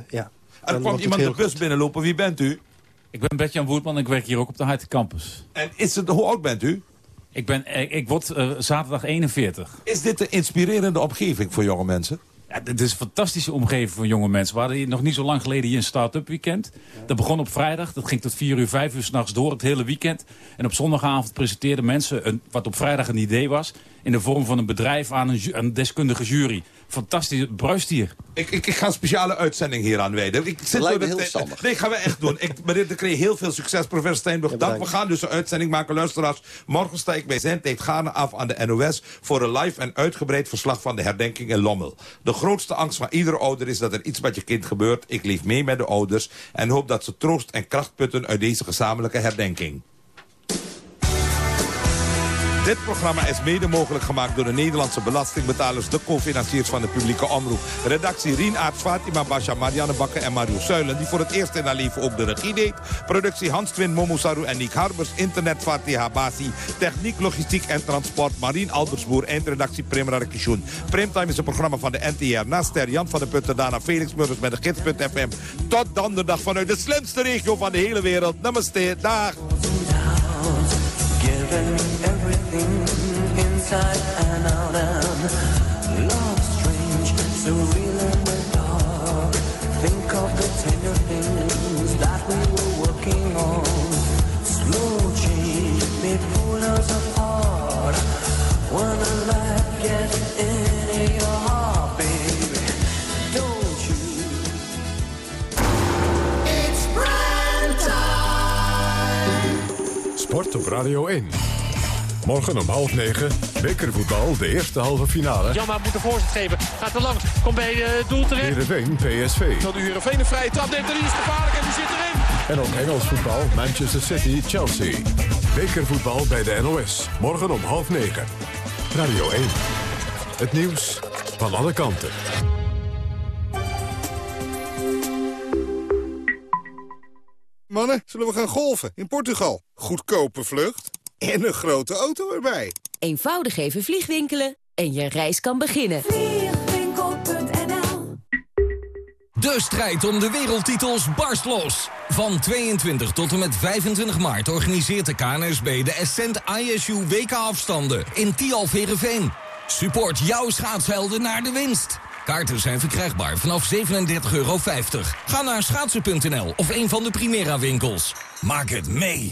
ja, Er dan kwam iemand de heel bus goed. binnenlopen. Wie bent u? Ik ben Bert-Jan Woertman, ik werk hier ook op de High Campus. En is het, hoe oud bent u? Ik, ben, ik, ik word eh, zaterdag 41. Is dit een inspirerende omgeving voor jonge mensen? Ja, dit is een fantastische omgeving voor jonge mensen. We hadden hier nog niet zo lang geleden hier een start-up weekend. Dat begon op vrijdag. Dat ging tot 4 uur, 5 uur s'nachts door, het hele weekend. En op zondagavond presenteerden mensen een, wat op vrijdag een idee was... in de vorm van een bedrijf aan een, ju- een deskundige jury. Fantastisch, het bruist hier. Ik, ik, ik ga een speciale uitzending hier aan wijden. Ik zit lijkt heel verstandig. Nee, gaan we echt doen. Ik, meneer de Kree, heel veel succes. Professor Steinburg, dank. We gaan dus een uitzending maken. Luisteraars, morgen sta ik bij Zendtijd Gaarne af aan de NOS... voor een live en uitgebreid verslag van de herdenking in Lommel. De grootste angst van iedere ouder is dat er iets met je kind gebeurt. Ik leef mee met de ouders en hoop dat ze troost en kracht putten... uit deze gezamenlijke herdenking. Dit programma is mede mogelijk gemaakt door de Nederlandse belastingbetalers... de co-financiers van de publieke omroep. Redactie Rien Aert, Fatima Basha, Marianne Bakker en Mario Suilen... die voor het eerst in haar leven ook de regie deed. Productie Hans Twin, Momosaru en Nick Harbers. Internet Fatih Habasi. Techniek, logistiek en transport Marien Albersboer. Eindredactie Prem Kishun. Primtime is een programma van de NTR. Na Ster Jan van der Putten, daarna Felix Murders met de gids.fm. Tot donderdag vanuit de slimste regio van de hele wereld. Namaste, dag. inside and out and love strange, so real and the dark. Think of the tender things that we were working on. Slow change may pull us apart. When a light gets into your heart, baby, don't you? It's brand time. Sport op Radio 1. Morgen om half negen bekervoetbal, de eerste halve finale. Jamma moet de voorzet geven. Gaat er langs. Komt bij het doel terecht. Heerenveen, PSV. Zal nu Heerenveen een vrije trap neemt en die is gevaarlijk en die zit erin. En ook Engels voetbal, Manchester City, Chelsea. Bekervoetbal bij de NOS. Morgen om half negen. Radio 1. Het nieuws van alle kanten. Mannen, zullen we gaan golfen in Portugal? Goedkope vlucht en een grote auto erbij. Eenvoudig even vliegwinkelen en je reis kan beginnen. De strijd om de wereldtitels barst los. Van 22 tot en met 25 maart organiseert de KNSB de Ascent ISU WK-afstanden in Tialverenveen. Support jouw schaatshelden naar de winst. Kaarten zijn verkrijgbaar vanaf 37,50 euro. Ga naar schaatsen.nl of een van de Primera winkels. Maak het mee.